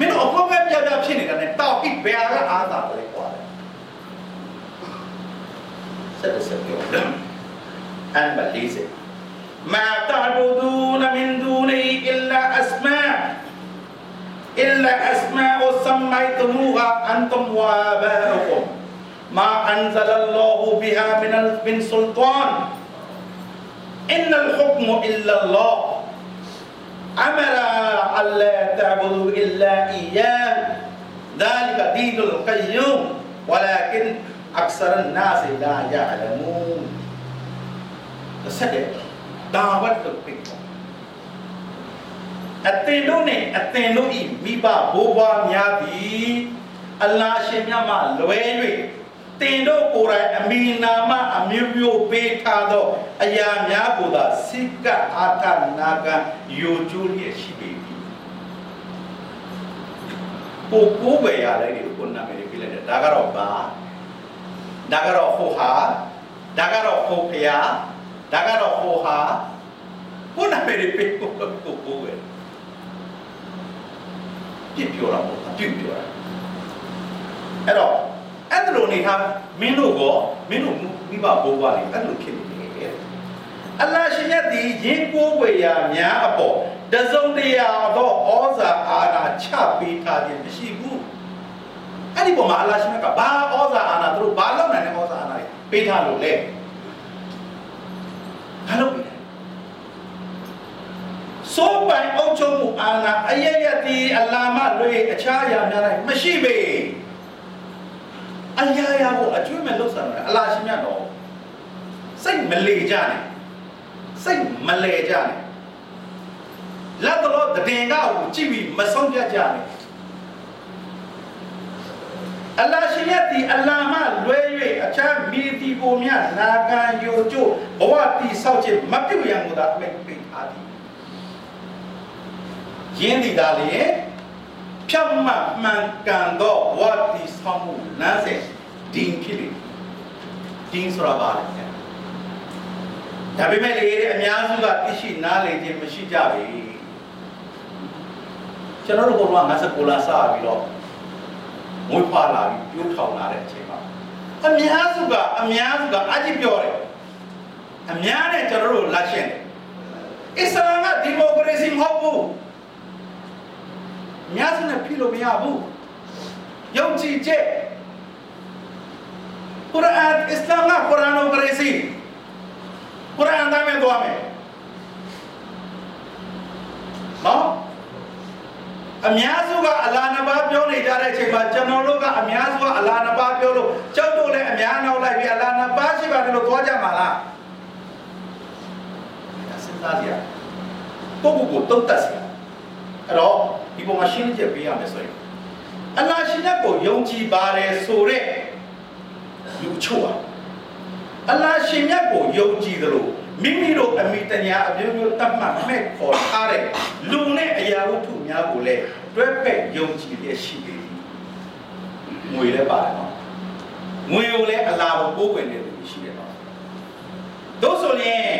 S1: Meni okuma web yazıp sinirlenir. Tavhid beyara azat olacak. ما تعبدون من دونه إلا أسماء إلا أسماء سميتموها أنتم وآباؤكم ما أنزل الله بها من سلطان إن الحكم إلا الله أمر ألا تعبدوا إلا إياه ذلك دين القيوم ولكن أكثر الناس لا يعلمون ဆက်တယ်ဒါဝတ်တုပိတ်အသင်တို့နဲ့အသင်တို့ဤမိဘဘိုးဘွားများသည်အလ္လာရှင်မြတ်မှလွဲ၍ တင်တို့ကိုယ်တိုင်အမိနာမအမျိုးမျိုးပေးထားသောအရာများကိုသာစိတ်ကအာထနာကယိုကျိုးလျက်ရှိပေပြီကိုကိုပဲရတယ်ဒီကိုနာမည်ပြလိုက်တယ်ဒါကတော့ဘာဒါကတော့ဟိုဟာဒါကတော့ဟိုဖျားဒါကတော့ဟိုဟာကိုနာမည်ပြကိုကိုကိုပဲပြစ်ပြောတာပေါ့အပြုတ်ပြောတာအဲ့တော့ အဲ့ဒါလိုနေထားမင်းတို့ကမင်းတို့မိဘဘိုးဘွားတွေအဲ့လိုဖြစ်နေတယ်အလ္လာရှင်မြတ်ဒီရင်ကိုးဝေရာများအပေါ်တစုံတရာသောဩဇာအာဏာချပေးထားခြင်းမရှိဘူးအဲ့ဒီပုံမှာအလ္လာရှင်မြတ်ကဘာဩဇာအာဏာသူတို့ဘာလုပ်နိုင်တဲ့ဩဇာအာဏာတွေပေးထားလို့လဲဘာလုပ်ပေးစိုးပိုင်အုပ်ချုပ်မှုအာဏာအယက်ရတီအလာမလွေအခြားအရာများတိုင်းမရှိပေ အရာရာကိုအကျွမ်းမဲ့လှုပ်ဆောင်တယ်အလာရှိမြတ်တော်စိတ်မလေကြနဲ့စိတ်မလဲကြနဲ့လက်တော်တည်ငါ့ကိုကြည့်ပြီးမဆုံးပြကြနဲ့အလ္လာရှိမြတ်ဒီအလာမလွဲ၍အခြားမိတီကိုမြတ်နာခံယိုကျို့ဘဝတိဆောက်ခြင်းမပြုတ်ရန်ကိုသာအမိန့်ပေးထားသည်ရင်းဒီသားလေ ဖြတ်မှတ်မှန်ကန်သောဝတ်ဒီဆောင်မှုလမ်းစဉ်ဒင်းဖြစ်လေဒင်းဆိုတာပါလေဒါပေမဲ့လေအများစုကသိရှိနားလည်ခြင်းမရှိကြဘူးကျွန်တော်တို့ကတော့59လစပြီးတော့ငွေဖွာလာပြီးပြိုးထောင်လာတဲ့အချိန်မှာအများစုကအများစုကအကြည့်ပြောတယ်အများနဲ့ကျွန်တော်တို့လက်ရှင်းတယ်အစ္စလာမ်ကဒီမိုကရေစီမဟုတ်ဘူး များစုနဲ့ဖြစ်လို့မရဘူးယုံကြည်ချက်ကုရ်အာန်အစ္စလာမ်ကကုရ်အာန်ကိုကရေစီကုရ်အာန်တိုင်းမဲ့သွားမယ်နော်အများစုကအလာနဘာပြောနေကြတဲ့အချိန်မှာကျွန်တော်တို့ကအများစုကအလာနဘာပြောလို့ကျောက်တို့လည်းအများနောက်လိုက်ပြီးအလာနဘာရှိပါတယ်လို့သွားကြမှာလားစဉ်းစားကြည့်ရပုဂ္ဂိုလ်ကိုတုံးတက်စီ အဲ့တော့ဒီပုံမှာရှင်းချက်ပေးရမယ်ဆိုရင်အလာရှင်မြတ်ကိုယုံကြည်ပါတယ်ဆိုတဲ့လူချို့อ่ะအလာရှင်မြတ်ကိုယုံကြည်သလိုမိမိတို့အမိတညာအမျိုးမျိုးတတ်မှတ်မဲ့ခေါ်ထားတဲ့လူနဲ့အရာဝတ္ထုများကိုလည်းတွဲဖက်ယုံကြည်ရရှိတယ်ငွေလည်းပါတယ်နော်ငွေကိုလည်းအလာကိုပိုးဝင်နေတယ်ရှိတယ်နော်တို့ဆိုရင်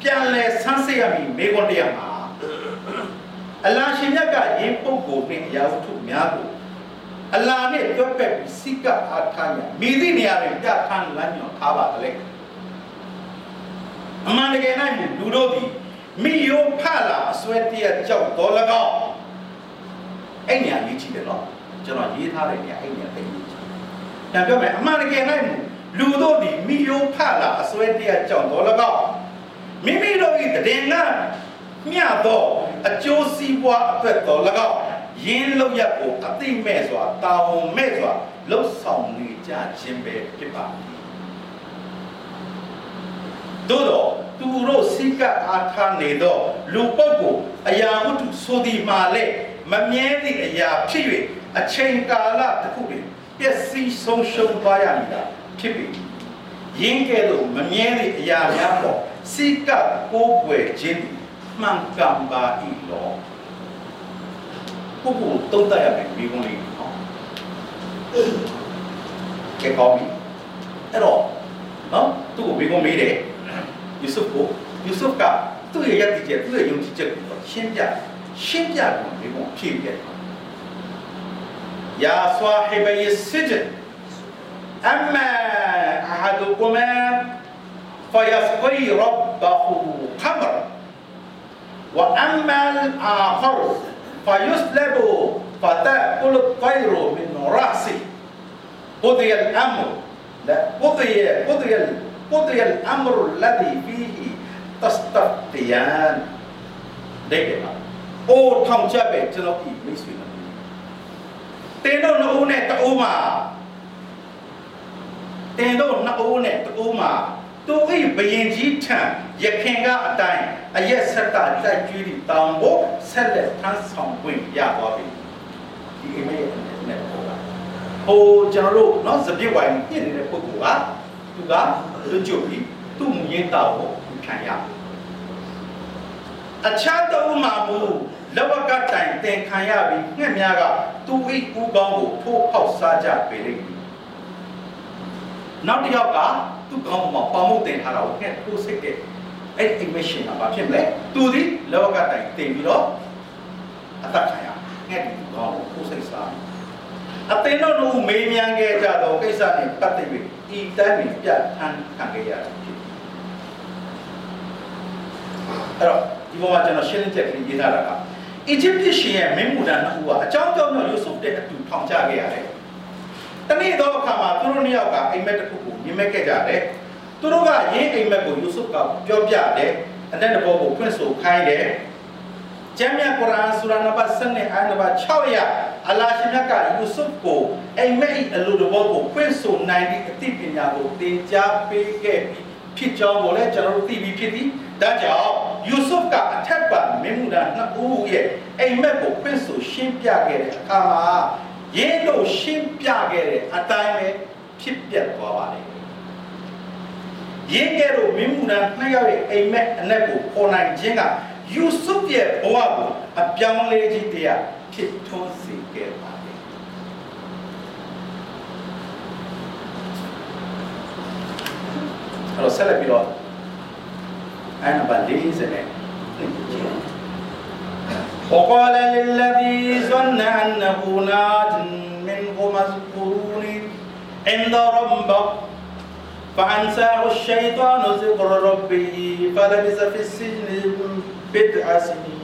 S1: ပြန်လဲဆန်းစစ်ရမည်မေခွန်းတရားမှာ အလာရှင်မြတ်ကယင်းပုဂ္ဂိုလ်နဲ့အရာဝတ္ထုများကိုအလာနဲ့တွဲဖက်ပြီးစိတ်ကအားထားရမိသည့်နေရာတွင်ပြဋ္ဌာန်းလမ်းညွှန်ထားပါတည်းအမှန်တကယ်၌လူတို့သည်မိယိုဖလာအစွဲတရကြောက်တော်၎င်းအဲ့ညာရေးကြည့်တယ်နော်ကျွန်တော်ရေးထားတဲ့နေရာအဲ့ညာသိရေးကြည့်ဒါပြောမယ်အမှန်တကယ်၌လူတို့သည်မိယိုဖလာအစွဲတရကြောက်တော်၎င်းမိမိတို့၏တည်ငါ မျှသောအကျိုးစီးပွားအတွက်တော်၎င်းယင်းလောက်ရကိုအသိမဲ့စွာတာဝန်မဲ့စွာလှုပ်ဆောင်နေကြခြင်းပဲဖြစ်ပါသည်တို့တော့သူတို့စိကအားထားနေသောလူပုဂ္ဂိုလ်အရာဝတ္ထုဆိုသည်မှာလေမမြဲသည့်အရာဖြစ်၍အချိန်ကာလတစ်ခုတွင်ပျက်စီးဆုံးရှုံးသွားရမည်လားဖြစ်ပြီရင်းကဲ့သို့မမြဲသည့်အရာများပေါ်စိကကိုးကွယ်ခြင်း မှန်ကန်ပါ၏လောပုဂ္ဂိုလ်တုံးတတ်ရမယ်မိကုန်းလေးနော်ကဲကောင်းပြီအဲ့တော့နော်သူ့ကိုမိကုန်းမေးတယ်ယူဆုကိုယူဆုကသူ့ရဲ့ယက်တိကျသူ့ရဲ့ယုံကြည်ချက်ကိုရှင်းပြရှင်းပြပြီးမိကုန်းဖြည့်ပြတယ်ယာဆွာဟိဘယစစ်ဂျန် أما أحدكما فيسقي ربه خمر وأما الآخر فيسلب فتأكل الطير من رأسه قضي الأمر لا قضي قضي قضي الأمر الذي فيه تستفتيان တဲ့ကအိုးထောင်ချက်ပဲကျွန်တော်ဒီမိတ်ဆွေတို့တင်းတို့နှစ်ဦးနဲ့တအူးမှာတင်တို့နှစ်ဦးနဲ့တူမှာ သူ၏ဘယင်ကြီးထံရခင်ကအတိုင်းအရက်ဆက်တာတိုက်ကြွသည့်တောင်ကိုဆက်လက်ထမ်းဆောင်ခွင့်ရသွားပြီဒီအိမ်ရဲ့နဲ့ပေါ့ကဟိုကျွန်တော်တို့နော်စပြစ်ဝိုင်ညစ်နေတဲ့ပုဂ္ဂိုလ်ကသူကလွတ်ကျွပြီးသူ့မူရင်းတောင်ကိုခံရအခြားတဦးမှာမူလဝကတိုင်သင်ခံရပြီးငှက်များကသူ့၏ဥကောင်းကိုထိုးပေါက်စားကြပေလိမ့်မည် နောက်တစ်ယောက်ကသူ့ကောင်းမှာပေါမုတ်တင်ထားတာကိုငှက်ထိုးစိတ်တဲ့အဲ့ဒီ emission ကဘာဖြစ်မလဲသူဒီလောကတိုင်တင်ပြီးတော့အသက်ခံရငှက်ဒီကောင်းကိုထိုးစိတ်စားအသင်တို့လူမေးမြန်းခဲ့ကြတော့ကိစ္စနဲ့ပတ်သက်ပြီးဤတန်းပြီးပြတ်ထန်းခံခဲ့ရတာဖြစ်အဲ့တော့ဒီပေါ်မှာကျွန်တော်ရှင်းလင်းချက်ကလေးရေးထားတာကအီဂျစ်ပြည်ရှင်ရဲ့မင်းမူဒန်နှစ်ဦးကအကြောင်းကြောင့်တော့ယူဆုဖ်တဲ့အတူထောင်ချခဲ့ရတယ် တနေ့တော့အခါမှာသူတို့နှစ်ယောက်ကအိမ်မက်တစ်ခုကိုမြင်မဲ့ခဲ့ကြတယ်သူတို့ကရင်းအိမ်မက်ကိုယူဆုဖ်ကပြောပြတယ်အတဲ့တဘောကိုဖွင့်ဆိုခိုင်းတယ်ကျမ်းမြတ်ကုရ်အာန်ဆူရာနံပါတ်7နဲ့အာနံပါတ်6ရအလာရှိမြတ်ကယူဆုဖ်ကိုအိမ်မက်အလိုတဘောကိုဖွင့်ဆိုနိုင်တဲ့အသိပညာကိုသင်ကြားပေးခဲ့ပြီးဖြစ်ကြောင်းကိုလည်းကျွန်တော်တို့သိပြီးဖြစ်သည်ဒါကြောင့်ယူဆုဖ်ကအထက်ပါမင်းမူဒါနှစ်ဦးရဲ့အိမ်မက်ကိုဖွင့်ဆိုရှင်းပြခဲ့တဲ့အခါမှာ ရင်းလို့ရှင်းပြခဲ့တဲ့အတိုင်းပဲဖြစ်ပျက်သွားပါလေရင်းကဲတော့မင်းမူနာနှစ်ယောက်ရဲ့အိမ်မက်အနက်ကိုပေါ်နိုင်ခြင်းကယူဆုဖ်ရဲ့ဘဝကိုအပြောင်းလဲခြင်းတရားဖြစ်ထွန်းစေခဲ့ပါလေအဲ့တော့ဆက်လက်ပြီးတော့အဲ့နံပါတ်40နဲ့ وقال للذي ظن أنه ناج منه اذكروني عند ربك فأنساه الشيطان ذكر ربه فلبث في السجن بضع سنين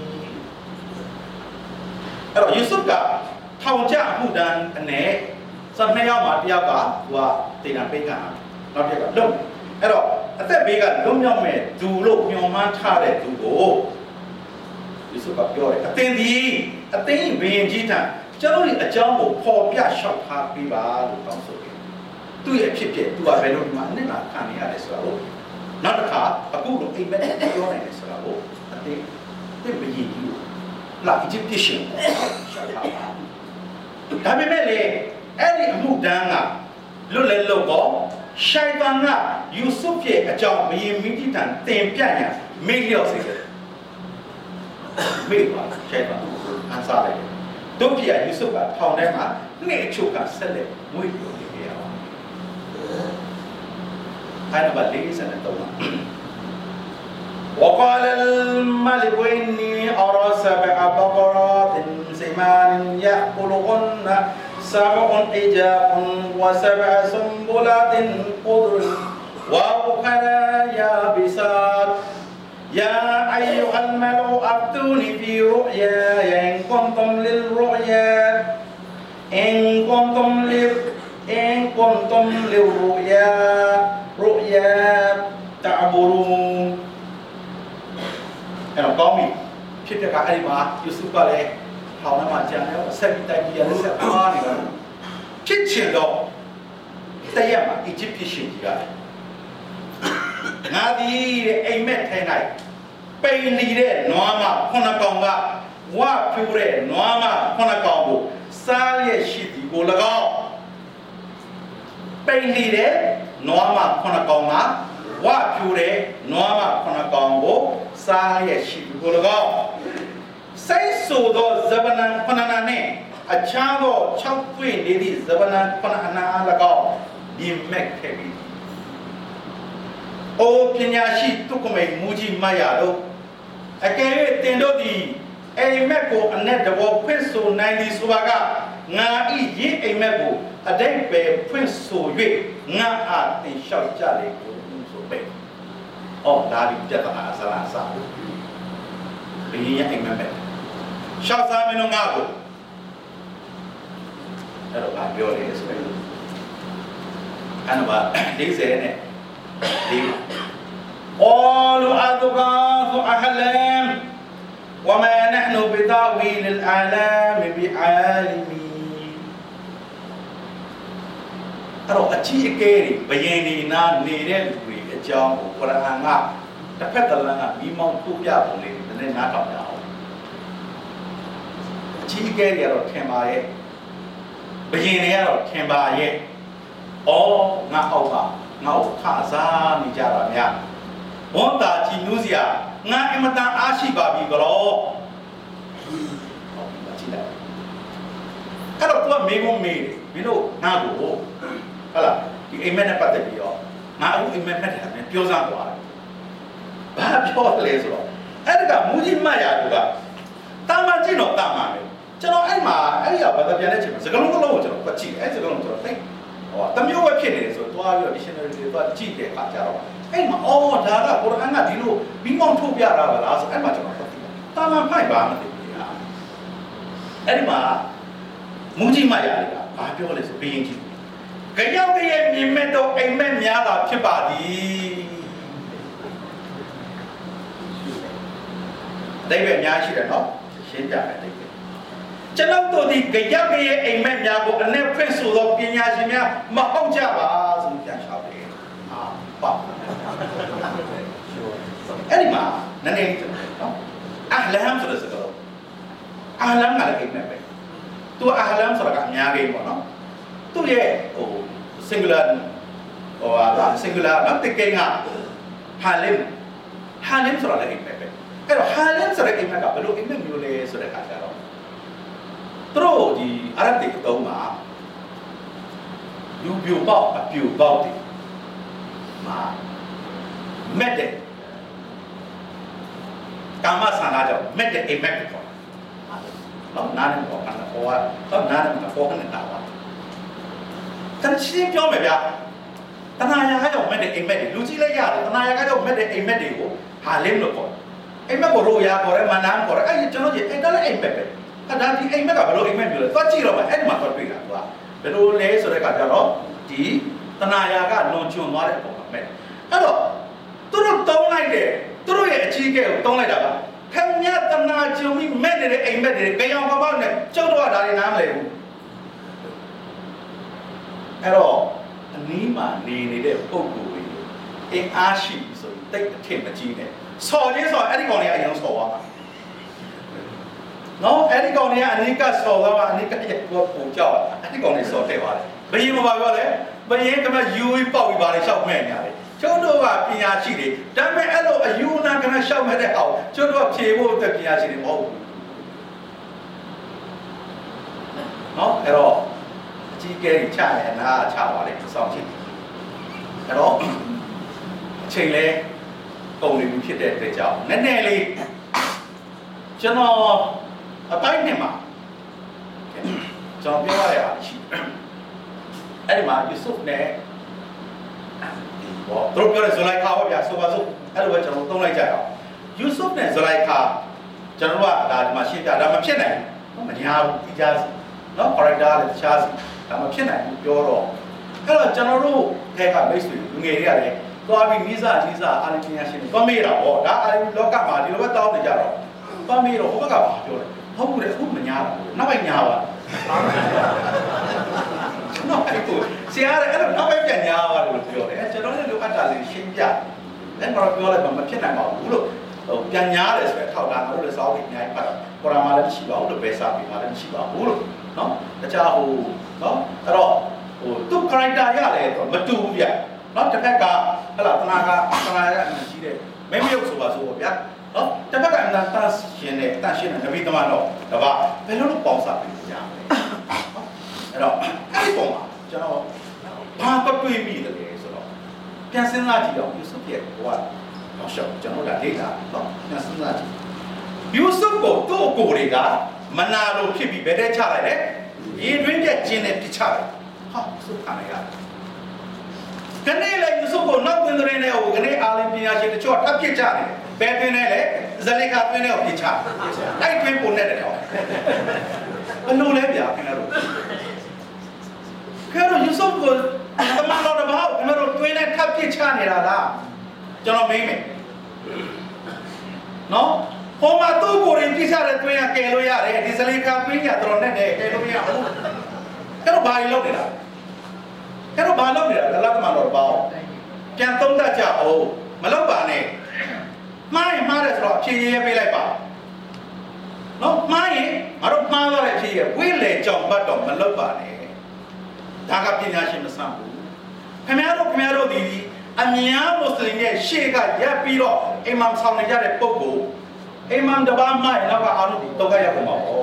S1: အဲ့တော့ယူဆုကထောင်ချမှုတန်းအနေစနှစ်ယောက်မှာတယောက်ကသူကတေနာပိတ်ကနောက်တစ်ယောက်ကလုံအဲ့တော့အသက်ဘေးကလွတ်မြောက်မဲ့သူလို့ညွန်မှန်းထားတဲ့သူကို ယေရှုကပြောတယ်အသင်ဒီအသင်ဘယင်ကြီးထံကျွန်တော်ဒီအကြောင်းကိုပေါ်ပြလျှောက်ထားပေးပါလို့တောင်းဆိုတယ်သူ့ရဲ့ဖြစ်ဖြစ်သူကဘယ်လိုမှအနစ်နာခံနေရတယ်ဆိုတာကိုနောက်တစ်ခါအခုတော့အိမ်မက်ပြောနိုင်တယ်ဆိုတာကိုအသင်သင်ဘယင်ကြီးကိုလာအစ်ဖြစ်ရှင်လျှောက်ထားပါဒါပေမဲ့လေအဲ့ဒီအမှုတန်းကလွတ်လဲလို့တော့ရှိုင်တန်ကယူဆုဖ်ရဲ့အကြောင်းဘယင်မင်းကြီးထံတင်ပြညာမေ့လျော့စေတယ် မေ့ပါရှိုင်တန်အန်စားလိုက်တို့ပြယူဆုဖ်ကထောင်ထဲမှာနှစ်အချုပ်ကဆက်လက်ငွေပြောနေကြရအောင်အဲ့ဒါပါလေးစနေတော့ وقال الملك إني أرى سبع بقرات سمان يأكلهن سبع حجاب وسبع سنبلات خضر وأخرى يابسات يا أيها الملأ أفتوني في رؤياي إن كنتم للرؤيا إن كنتم لل إن كنتم للرؤيا رؤيا تعبرون အဲ့တော့ကောင်းပြီဖြစ်တဲ့ကအဲ့ဒီမှာယူဆုကလည်းထောင်ထဲမှာကြံတယ်ဆက်ပြီးတိုက်ပြီးရလက်ဆက်ပါနေတော့ဖြစ်ချင်တော့တရက်မှာအီဂျစ်ဖြစ်ရှင်ကြီးရတယ်ငါဒီတဲ့အိမ်မက်ထဲ၌ ပိန်နေတဲ့နွားမခုနှစ်ကောင်ကဝဖြူတဲ့နွားမခုနှစ်ကောင်ကိုစားရရှိသည်ကို၎င်းပိန်နေတဲ့နွားမခုနှစ်ကောင်ကဝဖြူတဲ့နွားမခုနှစ်ကောင်ကိုစားရရှိသည်ကို၎င်းစိတ်ဆိုသောဇဗနံခဏနာနှင့်အခြားသော6တွေ့နေသည့်ဇဗနံခဏနာ၎င်းဒီမက်ခဲ့ပြီအိုပညာရှိတုကမိန်မူကြီးမရတို့ အကယ်၍တင်တို့သည်အိမ်မက်ကိုအ내တဘောဖွင့်ဆိုနိုင်သည်ဆိုပါကငါဤရေအိမ်မက်ကိုအတိတ်ပဲဖွင့်ဆို၍ငါအားတင်လျှောက်ကြလေကိုဆိုပေ။အော်ဒါဒီတက်ပါအစလားစားလို့။ဘယ်ရင်အိမ်မက်ပဲ။လျှောက်စားမင်းတို့ငါ့ကိုအဲ့တော့ဗာပြောတယ်ဆိုရင်အဲ့တော့ဗာ၄၀နဲ့၄ قالوا أتغاث أحلام وما نحن بتأويل الأعلام بعالمين အဲ့တော့အချီအကဲတွေဘယင်နေနာနေတဲ့လူတွေအကြောင်းကိုကုရ်အာန်ကတစ်ဖက်တစ်လမ်းကမိမောင်းထုတ်ပြပုံလေးနည်းနည်းနားထောင်ကြအောင်အချီအကဲတွေကတော့ထင်ပါရဲ့ဘယင်တွေကတော့ထင်ပါရဲ့အော်ငါအောက်ကငါ့ကိုခစားနေကြတာများ ဝန်တာကြည်နူးစရာငါအင်မတန်အားရှိပါပြီကလောကြည့်လိုက်အဲ့တော့သူကမေးကုန်မေးတယ်မင်းတို့ငါ့ကိုဟုတ်လားဒီအိမ်မက်နဲ့ပတ်သက်ပြီးတော့ငါအခုအိမ်မက်နဲ့တယ်ပြောစမ်းသွားတယ်ဘာပြောလဲဆိုတော့အဲ့ဒါကမူကြီးမှတ်ရသူကတာမန်ကြည့်တော့တာမန်ပဲကျွန်တော်အဲ့မှာအဲ့ဒီကဘာသာပြန်တဲ့ချိန်မှာစကလုံးတစ်လုံးကိုကျွန်တော်ပတ်ကြည့်အဲ့စကလုံးကျွန်တော်သိ ဟောတမျိုးပဲဖြစ်နေတယ်ဆိုတော့တွားပြီးတော့ dictionary တွေတွားကြည့်တဲ့အခါကျတော့အဲ့မှာအော်ဒါကကုရ်အာန်ကဒီလိုပြီးမောင်းထုတ်ပြတာပါလားဆိုအဲ့မှာကျွန်တော်သိတယ်တာမန်ဖိုက်ပါမသိဘူးဟာအဲ့ဒီမှာမူကြီးမှရတယ်ကဘာပြောလဲဆိုဘင်းကြီးကြောက်ရဲ့မြင်မဲ့တော့အိမ်မက်များတာဖြစ်ပါသည်အတိတ်ပဲအများရှိတယ်နော်ရှင်းပြမယ်အတိတ်ပဲ ကျွန်ုပ်တို့ဒီကြောက်ရဲ့အိမ်မက်များကိုအ내ဖွင့်ဆိုသောပညာရှင်များမဟုတ်ကြပါဆိုပြန်ချောက်တယ်ဟာပေါ့အဲ့ဒီမှာနည်းနည်းနော်အဟလမ်ဆိုတဲ့စကားတော့အဟလမ်ကလည်းအိမ်မက်ပဲသူအဟလမ်ဆိုတာကအများကြီးပေါ့နော်သူ့ရဲ့ဟို singular ဟိုဟာ singular နော်တကယ်က halim halim ဆိုတာလည်းအိမ်မက်ပဲအဲ့တော့ halim ဆိုတဲ့အိမ်မက်ကဘယ်လိုအိမ်မက်မျိုးလဲဆိုတဲ့အခါကျတော့ သူတို့ဒီအရဗ်တွေတုံးမှာလူပြိုပေါက်အပြိုပေါက်တွေမှာမက်တဲ့ကာမဆန္ဒကြောင့်မက်တဲ့အိမ်မက်ကိုခေါ်နော်နားနဲ့ပေါ့ကတော့ဟောတော့နားနဲ့ပေါ့ကတော့တာပါတန်ရှင်းပြောမယ်ဗျာတဏှာရာကကြောင့်မက်တဲ့အိမ်မက်တွေလူကြီးလည်းရတယ်တဏှာရာကကြောင့်မက်တဲ့အိမ်မက်တွေကိုဟာလင်းလို့ခေါ်အိမ်မက်ကိုရိုးရာခေါ်တယ်မနမ်းခေါ်တယ်အဲ့ဒီကျွန်တော်ကြီးအဲ့ဒါလည်းအိမ်မက်ပဲ အဲ့ဒါဒီအိမ်မက်ကဘယ်လိုအိမ်မက်မျိုးလဲသွားကြည့်တော့မယ်အဲ့ဒီမှာသွားတွေ့တာကွာဘယ်လိုလဲဆိုတဲ့အခါကျတော့ဒီတဏှာရာကလွန်ကျွံသွားတဲ့ပုံမှာမက်အဲ့တော့သူတို့တုံးလိုက်တယ်သူတို့ရဲ့အကြီးအကဲကိုတုံးလိုက်တာကခင်ဗျာတဏှာကျွံပြီးမက်နေတဲ့အိမ်မက်တွေကြောင်ကောက်ပေါက်နဲ့ကျုပ်တို့ကဒါတွေနားမလဲဘူးအဲ့တော့အနည်းမှနေနေတဲ့ပုံကိုယ်တွေအင်အားရှိဆိုရင်တိတ်အထင်မကြီးနဲ့ဆော်ချင်းဆော်အဲ့ဒီကောင်တွေကအရင်ဆော်သွားမှာ နော်အဲ့ဒီကောင်တွေကအနိကဆော်သွားမှာအနိကရဲ့ကိုပုံကြောက်အဲ့ဒီကောင်တွေဆော်တဲ့သွားတယ်ဘယင်းမပါပြောလဲဘယင်းကမှယူပြီးပေါက်ပြီးပါလေရှောက်မဲ့ညာလေကျုပ်တို့ကပညာရှိတွေဒါပေမဲ့အဲ့လိုအယူနာကမှရှောက်မဲ့တဲ့အောင်ကျုပ်တို့ကဖြေဖို့အတွက်ပညာရှိတွေမဟုတ်ဘူးနော်အဲ့တော့အကြီးကဲကြီးချတယ်အနာချပါလေစောင့်ကြည့်အဲ့တော့အချိန်လဲကုန်နေပြီဖြစ်တဲ့အတွက်ကြောင့်နည်းနည်းလေးကျွန်တော် အတိုင်းနဲ့မှာကျွန်တော်ပြောရရရှိအဲ့ဒီမှာယူဆုဖ်နဲ့ဘောတို့ပြောတဲ့ဇူလိုက်ခါပါဗျာဆိုပါစို့အဲ့လိုပဲကျွန်တော်သုံးလိုက်ကြတော့ယူဆုဖ်နဲ့ဇူလိုက်ခါကျွန်တော်ကဒါဒီမှာရှင်းပြဒါမဖြစ်နိုင်ဘူးမညာဘူးဒီကြားစီနော် character လည်းတခြားစီဒါမဖြစ်နိုင်ဘူးပြောတော့အဲ့တော့ကျွန်တော်တို့ထဲကမိတ်ဆွေလူငယ်တွေကလည်းသွားပြီးမိစားကြီးစားအာရပညာရှင်တွေသွားမေးတာဟောဒါအာရလောကမှာဒီလိုပဲတောင်းနေကြတော့သွားမေးတော့ဟိုဘက်ကဘာပြောလဲ ဟုတ်ဘူးလေအခုမညာဘူးနောက်ပိုင်းညာပါနောက်ပိုင်းကိုဆရာလည်းအဲ့လိုနောက်ပိုင်းပြန်ညာပါတယ်လို့ပြောတယ်ကျွန်တော်လည်းလိုအပ်တာလေးရှင်းပြအဲ့မှာပြောလိုက်မှမဖြစ်နိုင်ပါဘူးလို့ဟိုပြန်ညာတယ်ဆိုရင်ထောက်တာတို့လည်းစောင်းနေအများကြီးဖတ်တော့ကုရ်အာန်မှာလည်းမရှိပါဘူးလို့ပဲစာပြီးမှလည်းမရှိပါဘူးလို့နော်တခြားဟိုနော်အဲ့တော့ဟိုသူ character ရတယ်တော့မတူဘူးဗျနော်တစ်ဖက်ကဟလာတနာကတနာရအမှန်ကြီးတယ်မင်းမရုပ်ဆိုပါဆိုဗျာ နော်တစ်ဖက်ကအမှန်တန်ရှင်တဲ့တန်ရှင်တဲ့နဗီသမားတော့တပါဘယ်လိုလုပ်ပေါင်းစားပြီးရမလဲနော်အဲ့တော့အဲ့ဒီပုံမှာကျွန်တော်ဘာတော့တွေးမိတယ်လဲဆိုတော့ပြန်စဉ်းစားကြည့်တော့ယူဆုရဲ့ဘဝတော့ရှော့ကျွန်တော်ဒါဒေတာနော်ပြန်စဉ်းစားကြည့်ယူဆုကိုသူ့ကိုယ်တွေကမနာလို့ဖြစ်ပြီးဘယ်တဲ့ချလိုက်လဲရေတွင်းပြက်ကျင်းနဲ့ပြချလိုက်ဟာဆုခံရရတယ်ခနေ့လေယူဆုကိုနောက်သွင်းတဲ့နဲ့ဟိုခနေ့အာလင်ပညာရှင်တချို့ထပ်ပြစ်ကြတယ် ဘယ်တွင်းနဲ့လဲဇလိကာတွင်းနဲ့ကိုပြစ်ချတိုက်တွင်းပုံနဲ့တယ်ဟောဘယ်လိုလဲဗျာခင်ဗျားတို့ခင်ဗျားတို့ယူဆုကိုတမန်တော်တပါးခင်ဗျားတို့တွင်းနဲ့ထပ်ပြစ်ချနေတာလားကျွန်တော်မေးမယ်နော်ဟိုမှာသူ့ကိုယ်ရင်ပြစ်ချတဲ့တွင်းကကယ်လို့ရတယ်ဒီဇလိကာတွင်းကတော်နဲ့တယ်ကယ်လို့မရဘူးအဲ့တော့ဘာလို့လုပ်နေတာအဲ့တော့ဘာလုပ်နေတာလဲလားတမန်တော်တပါးပြန်သုံးတတ်ကြအောင်မလုပ်ပါနဲ့ မှားရင်မှားတယ်ဆိုတော့အဖြေရရပေးလိုက်ပါနော်မှားရင်ငါတို့မှားသွားတဲ့အဖြေရဝိလေကြောင့်ဘတ်တော့မလုပ်ပါနဲ့ဒါကပညာရှင်မဆန်ဘူးခင်ဗျားတို့ခင်ဗျားတို့ဒီအများမွတ်စလင်ရဲ့ရှေ့ကရပ်ပြီးတော့အိမ်မမ်ဆောင်နေကြတဲ့ပုဂ္ဂိုလ်အိမ်မမ်တပါးမှရင်တော့အားလုံးဒီတော့ရကုန်ပါဘော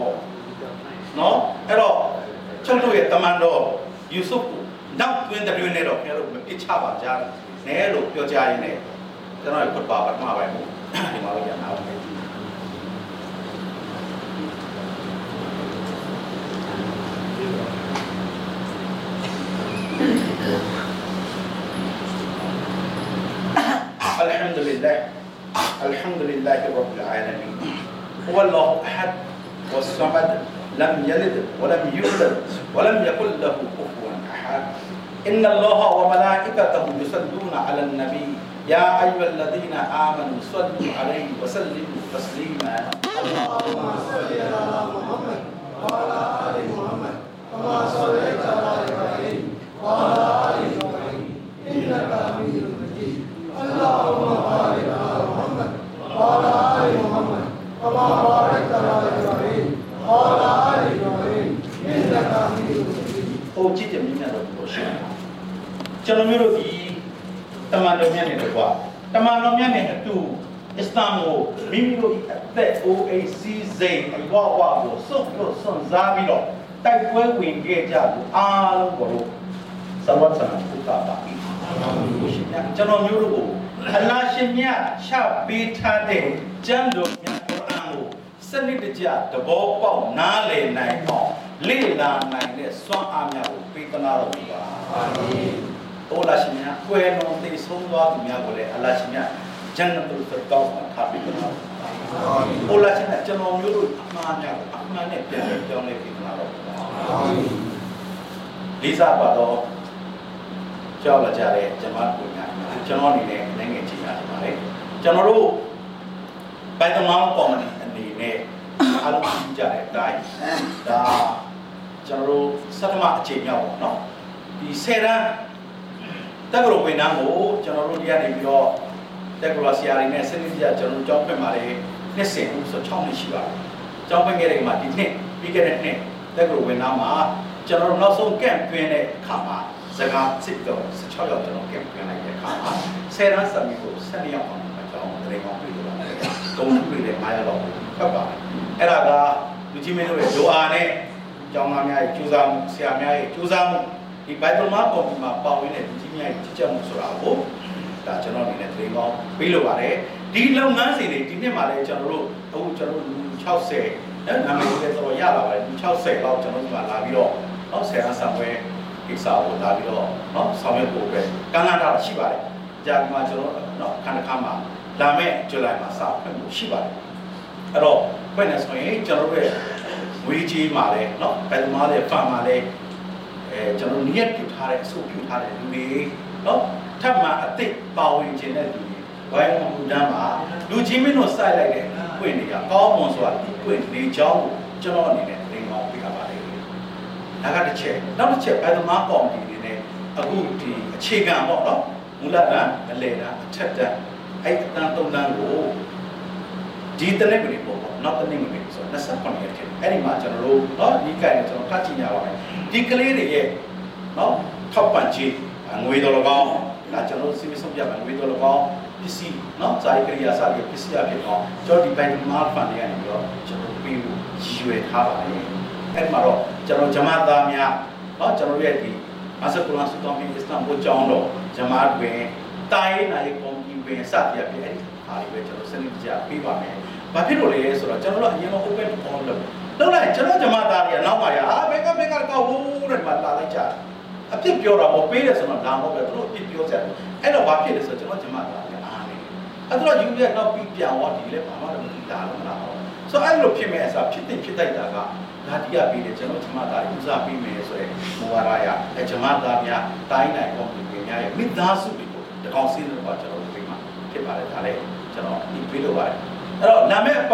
S1: နော်အဲ့တော့ကျွန်တော်ရဲ့တမန်တော်ယူဆုကိုနောက်တွင်တွင်နဲ့တော့ခင်ဗျားတို့မပြစ်ချပါကြနဲ့လို့ပြောကြရင် الحمد لله الحمد لله رب العالمين. هو الله أحد والصمد لم يلد ولم يولد ولم يكن له كفوا أحد. إن الله وملائكته يصلون على النبي. يا أيها الذين آمنوا صلوا عليه وسلموا تسليما
S2: اللهم صل على محمد وعلى آل محمد كما صليت على إبراهيم وعلى آل إبراهيم إنك حميد مجيد اللهم بارك على محمد وعلى آل محمد كما باركت على إبراهيم وعلى آل إبراهيم إنك حميد مجيد
S1: 哦，这点明显的不合适。讲到没有第一。 တို့ဒီတမန်တော်မြတ်နဲ့တော့ကွာတမန်တော်မြတ်နဲ့အတူအစ္စလာမ်ကိုမိမိတို့အသက် OAC စိတ်အဝဝကိုစွန့်လို့စွန့်စားပြီးတော့တိုက်ပွဲဝင်ခဲ့ကြလို့အားလုံးကိုလို့သဝတ်ဆနာပုတာပါရှင်မြတ်ကျွန်တော်မျိုးတို့ကိုအလ္လာရှင်မြတ်ချပေးထားတဲ့ကျမ်းတော်မြတ်ကုရ်အာန်ကိုစနစ်တကျသဘောပေါက်နားလည်နိုင်အောင်လေ့လာနိုင်တဲ့စွမ်းအားများကိုပေးသနာတော်မူပါအာမင်။ အိုလာရှင်များကွယ်လွန်သိဆုံးသွားသူများကိုလည်းအလ္လာဟ်ရှင်များဂျန်နတ်တုလ်ဖီတောင်းမှာထားပေးပါ။အိုလာရှင်များကျွန်တော်မျိုးတို့အမှားများကိုအမှန်နဲ့ပြန်ပြန်ပြောင်းလဲပေးပါတော့။လေးစားပါတော့ကြောက်လာကြတဲ့ဂျမတ်ကိုများကျွန်တော်အနေနဲ့နိုင်ငံချင်းများပါလေ။ကျွန်တော်တို့ဘိုင်တမောင်းကော်မတီအနေနဲ့အားလုံးကြည့်ကြတဲ့အတိုင်းဒါကျွန်တော်တို့စက်တမအချိန်မြောက်ပါတော့။ဒီဆယ်ရန် တက္ကသိုလ်ဝင်နှန်းကိုကျွန်တော်တို့ဒီကနေပြီးတော့တက္ကသိုလ်ဆရာတွေနဲ့စနစ်ပြကျွန်တော်တို့ကြောင်းဖွင့်ပါလေနှစ်စဉ်ဦးဆို6နှစ်ရှိပါတယ်။ကြောင်းဖွင့်ခဲ့တဲ့မှာဒီနှစ်ပြီးခဲ့တဲ့နှစ်တက္ကသိုလ်ဝင်နှန်းမှာကျွန်တော်တို့နောက်ဆုံးကန့်တွင်းတဲ့အခါမှာစကားစစ်တော့16ရောက်ကျွန်တော်ကန့်တွင်းလိုက်တဲ့အခါမှာဆယ်ရန်ဆမ်မီကို12ရောက်အောင်ကျွန်တော်တရင်ကောင်းပြီးတော့ပါတယ်။သုံးခုတွေနဲ့9ရောက်တော့ဖတ်ပါတယ်။အဲ့ဒါကလူကြီးမင်းတို့ရဲ့ဒိုအာနဲ့ကျောင်းသားများရဲ့ကြိုးစားမှုဆရာများရဲ့ကြိုးစားမှု ဒီဘိုင်ဘယ်မှာပေါ်မှာပါဝင်တဲ့လူကြီးများရဲ့ကြည်ကြမှုဆိုတာကိုဒါကျွန်တော်အနေနဲ့သတင်းကောင်းပေးလိုပါတယ်ဒီလုပ်ငန်းစဉ်တွေဒီနှစ်မှာလည်းကျွန်တော်တို့အခုကျွန်တော်တို့လူ60အဲနာမည်တွေတော်တော်ရလာပါတယ်လူ60လောက်ကျွန်တော်တို့ကလာပြီးတော့နောက်ဆယ်အားဆောင်ပွဲကိစ္စကိုလာပြီးတော့နော်ဆောင်ရွက်ဖို့ပဲကန့်လန့်တာရှိပါတယ်ကြာဒီမှာကျွန်တော်နော်ခန္ဓာခါမှာလာမဲ့ဇူလိုင်မှာစဖွင့်ဖို့ရှိပါတယ်အဲ့တော့ဖွင့်နေဆိုရင်ကျွန်တော်တို့ရဲ့ဝေးကြီးမှာလည်းနော်ဘယ်မှာလဲဖန်မှာလဲ အဲကျွန်တော် niyyat ပြုထားတဲ့အဆိုပြုထားတဲ့လူတွေနော်ထပ်မံအသစ်ပါဝင်ခြင်းတဲ့လူတွေဝိုင်းဝန်းတန်းမှာလူချင်းမင်းတို့စိုက်လိုက်တဲ့ပွင့်တွေကကောင်းမွန်စွာပွင့်နေကြောင်းကိုကျွန်တော်အနေနဲ့သင်ပေါင်းပေးရပါတယ်။ဒါကတစ်ချက်နောက်တစ်ချက်ဘယ်သမားကော်မတီအနေနဲ့အခုဒီအခြေခံပေါ့နော်မူလတန်းအလယ်တန်းအထက်တန်းအဲ့အတန်းသုံးတန်းကိုဒီတနည်းမနေပေါ့နော်တနည်းမနေဆိုတော့28ရက်ထဲအဲ့ဒီမှာကျွန်တော်တို့နော်ဒီကဲကျွန်တော်ဖတ်ကြည့်ရပါတယ်။ ဒီကလေးတွေရဲ့နော်ထောက်ပံ့ခြင်းငွေတော်လကောင်းဒါကျွန်တော်စီမံဆောင်ပြပါငွေတော်လကောင်းပစ္စည်းနော်ဇာတိကရိယာစပြီးပစ္စည်းအဖြစ်အောင်ကျွန်တော်ဒီဘိုင်မာဖန်တွေကနေပြီးတော့ကျွန်တော်ပေးဖို့ရည်ရွယ်ထားပါတယ်အဲ့မှာတော့ကျွန်တော်ဂျမသားများနော်ကျွန်တော်ရဲ့ဒီမဆကူလာစူတောင်းပြီးအစ္စလမ်ဘုကျောင်းတော်ဂျမတွင်တိုင်းနိုင်ကွန်ပျူတာစပြီးအဖြစ်အဲ့ဒီအားတွေပဲကျွန်တော်စနစ်တကျပေးပါမယ်ဘာဖြစ်လို့လဲဆိုတော့ကျွန်တော်တို့အရင်က open all လုပ် လုပ်လိုက်ကျွန်တော်ဂျမားသားတွေကနောက်ပါရအာဘယ်ကဘယ်ကတော့ဟိုးတဲ့မှာလာလိုက်ကြအဖြစ်ပြောတာပေါ့ပေးတယ်ဆိုတော့လာတော့ပဲသူတို့အဖြစ်ပြောကြတယ်အဲ့တော့ဘာဖြစ်လဲဆိုတော့ကျွန်တော်ဂျမားသားတွေအားနေအဲ့တော့ယူရနောက်ပြီးပြန်သွားဒီလဲဘာမှတော့မသိတာလို့မလားဆိုတော့အဲ့လိုဖြစ်မဲ့အစားဖြစ်တဲ့ဖြစ်တိုက်တာကဒါတိရပေးတယ်ကျွန်တော်ဂျမားသားတွေဥစားပေးမယ်ဆိုရယ်မူဝါဒရအဲဂျမားသားများတိုင်းနိုင်ကောင်းပြီးများရဲ့မိသားစုတွေကိုတကောင်စင်းတော့ကျွန်တော်တို့ပြီးမှဖြစ်ပါတယ်ဒါလည်းကျွန်တော်ဒီပြေးလို့ပါတယ်အဲ့တော့နာမည်အပ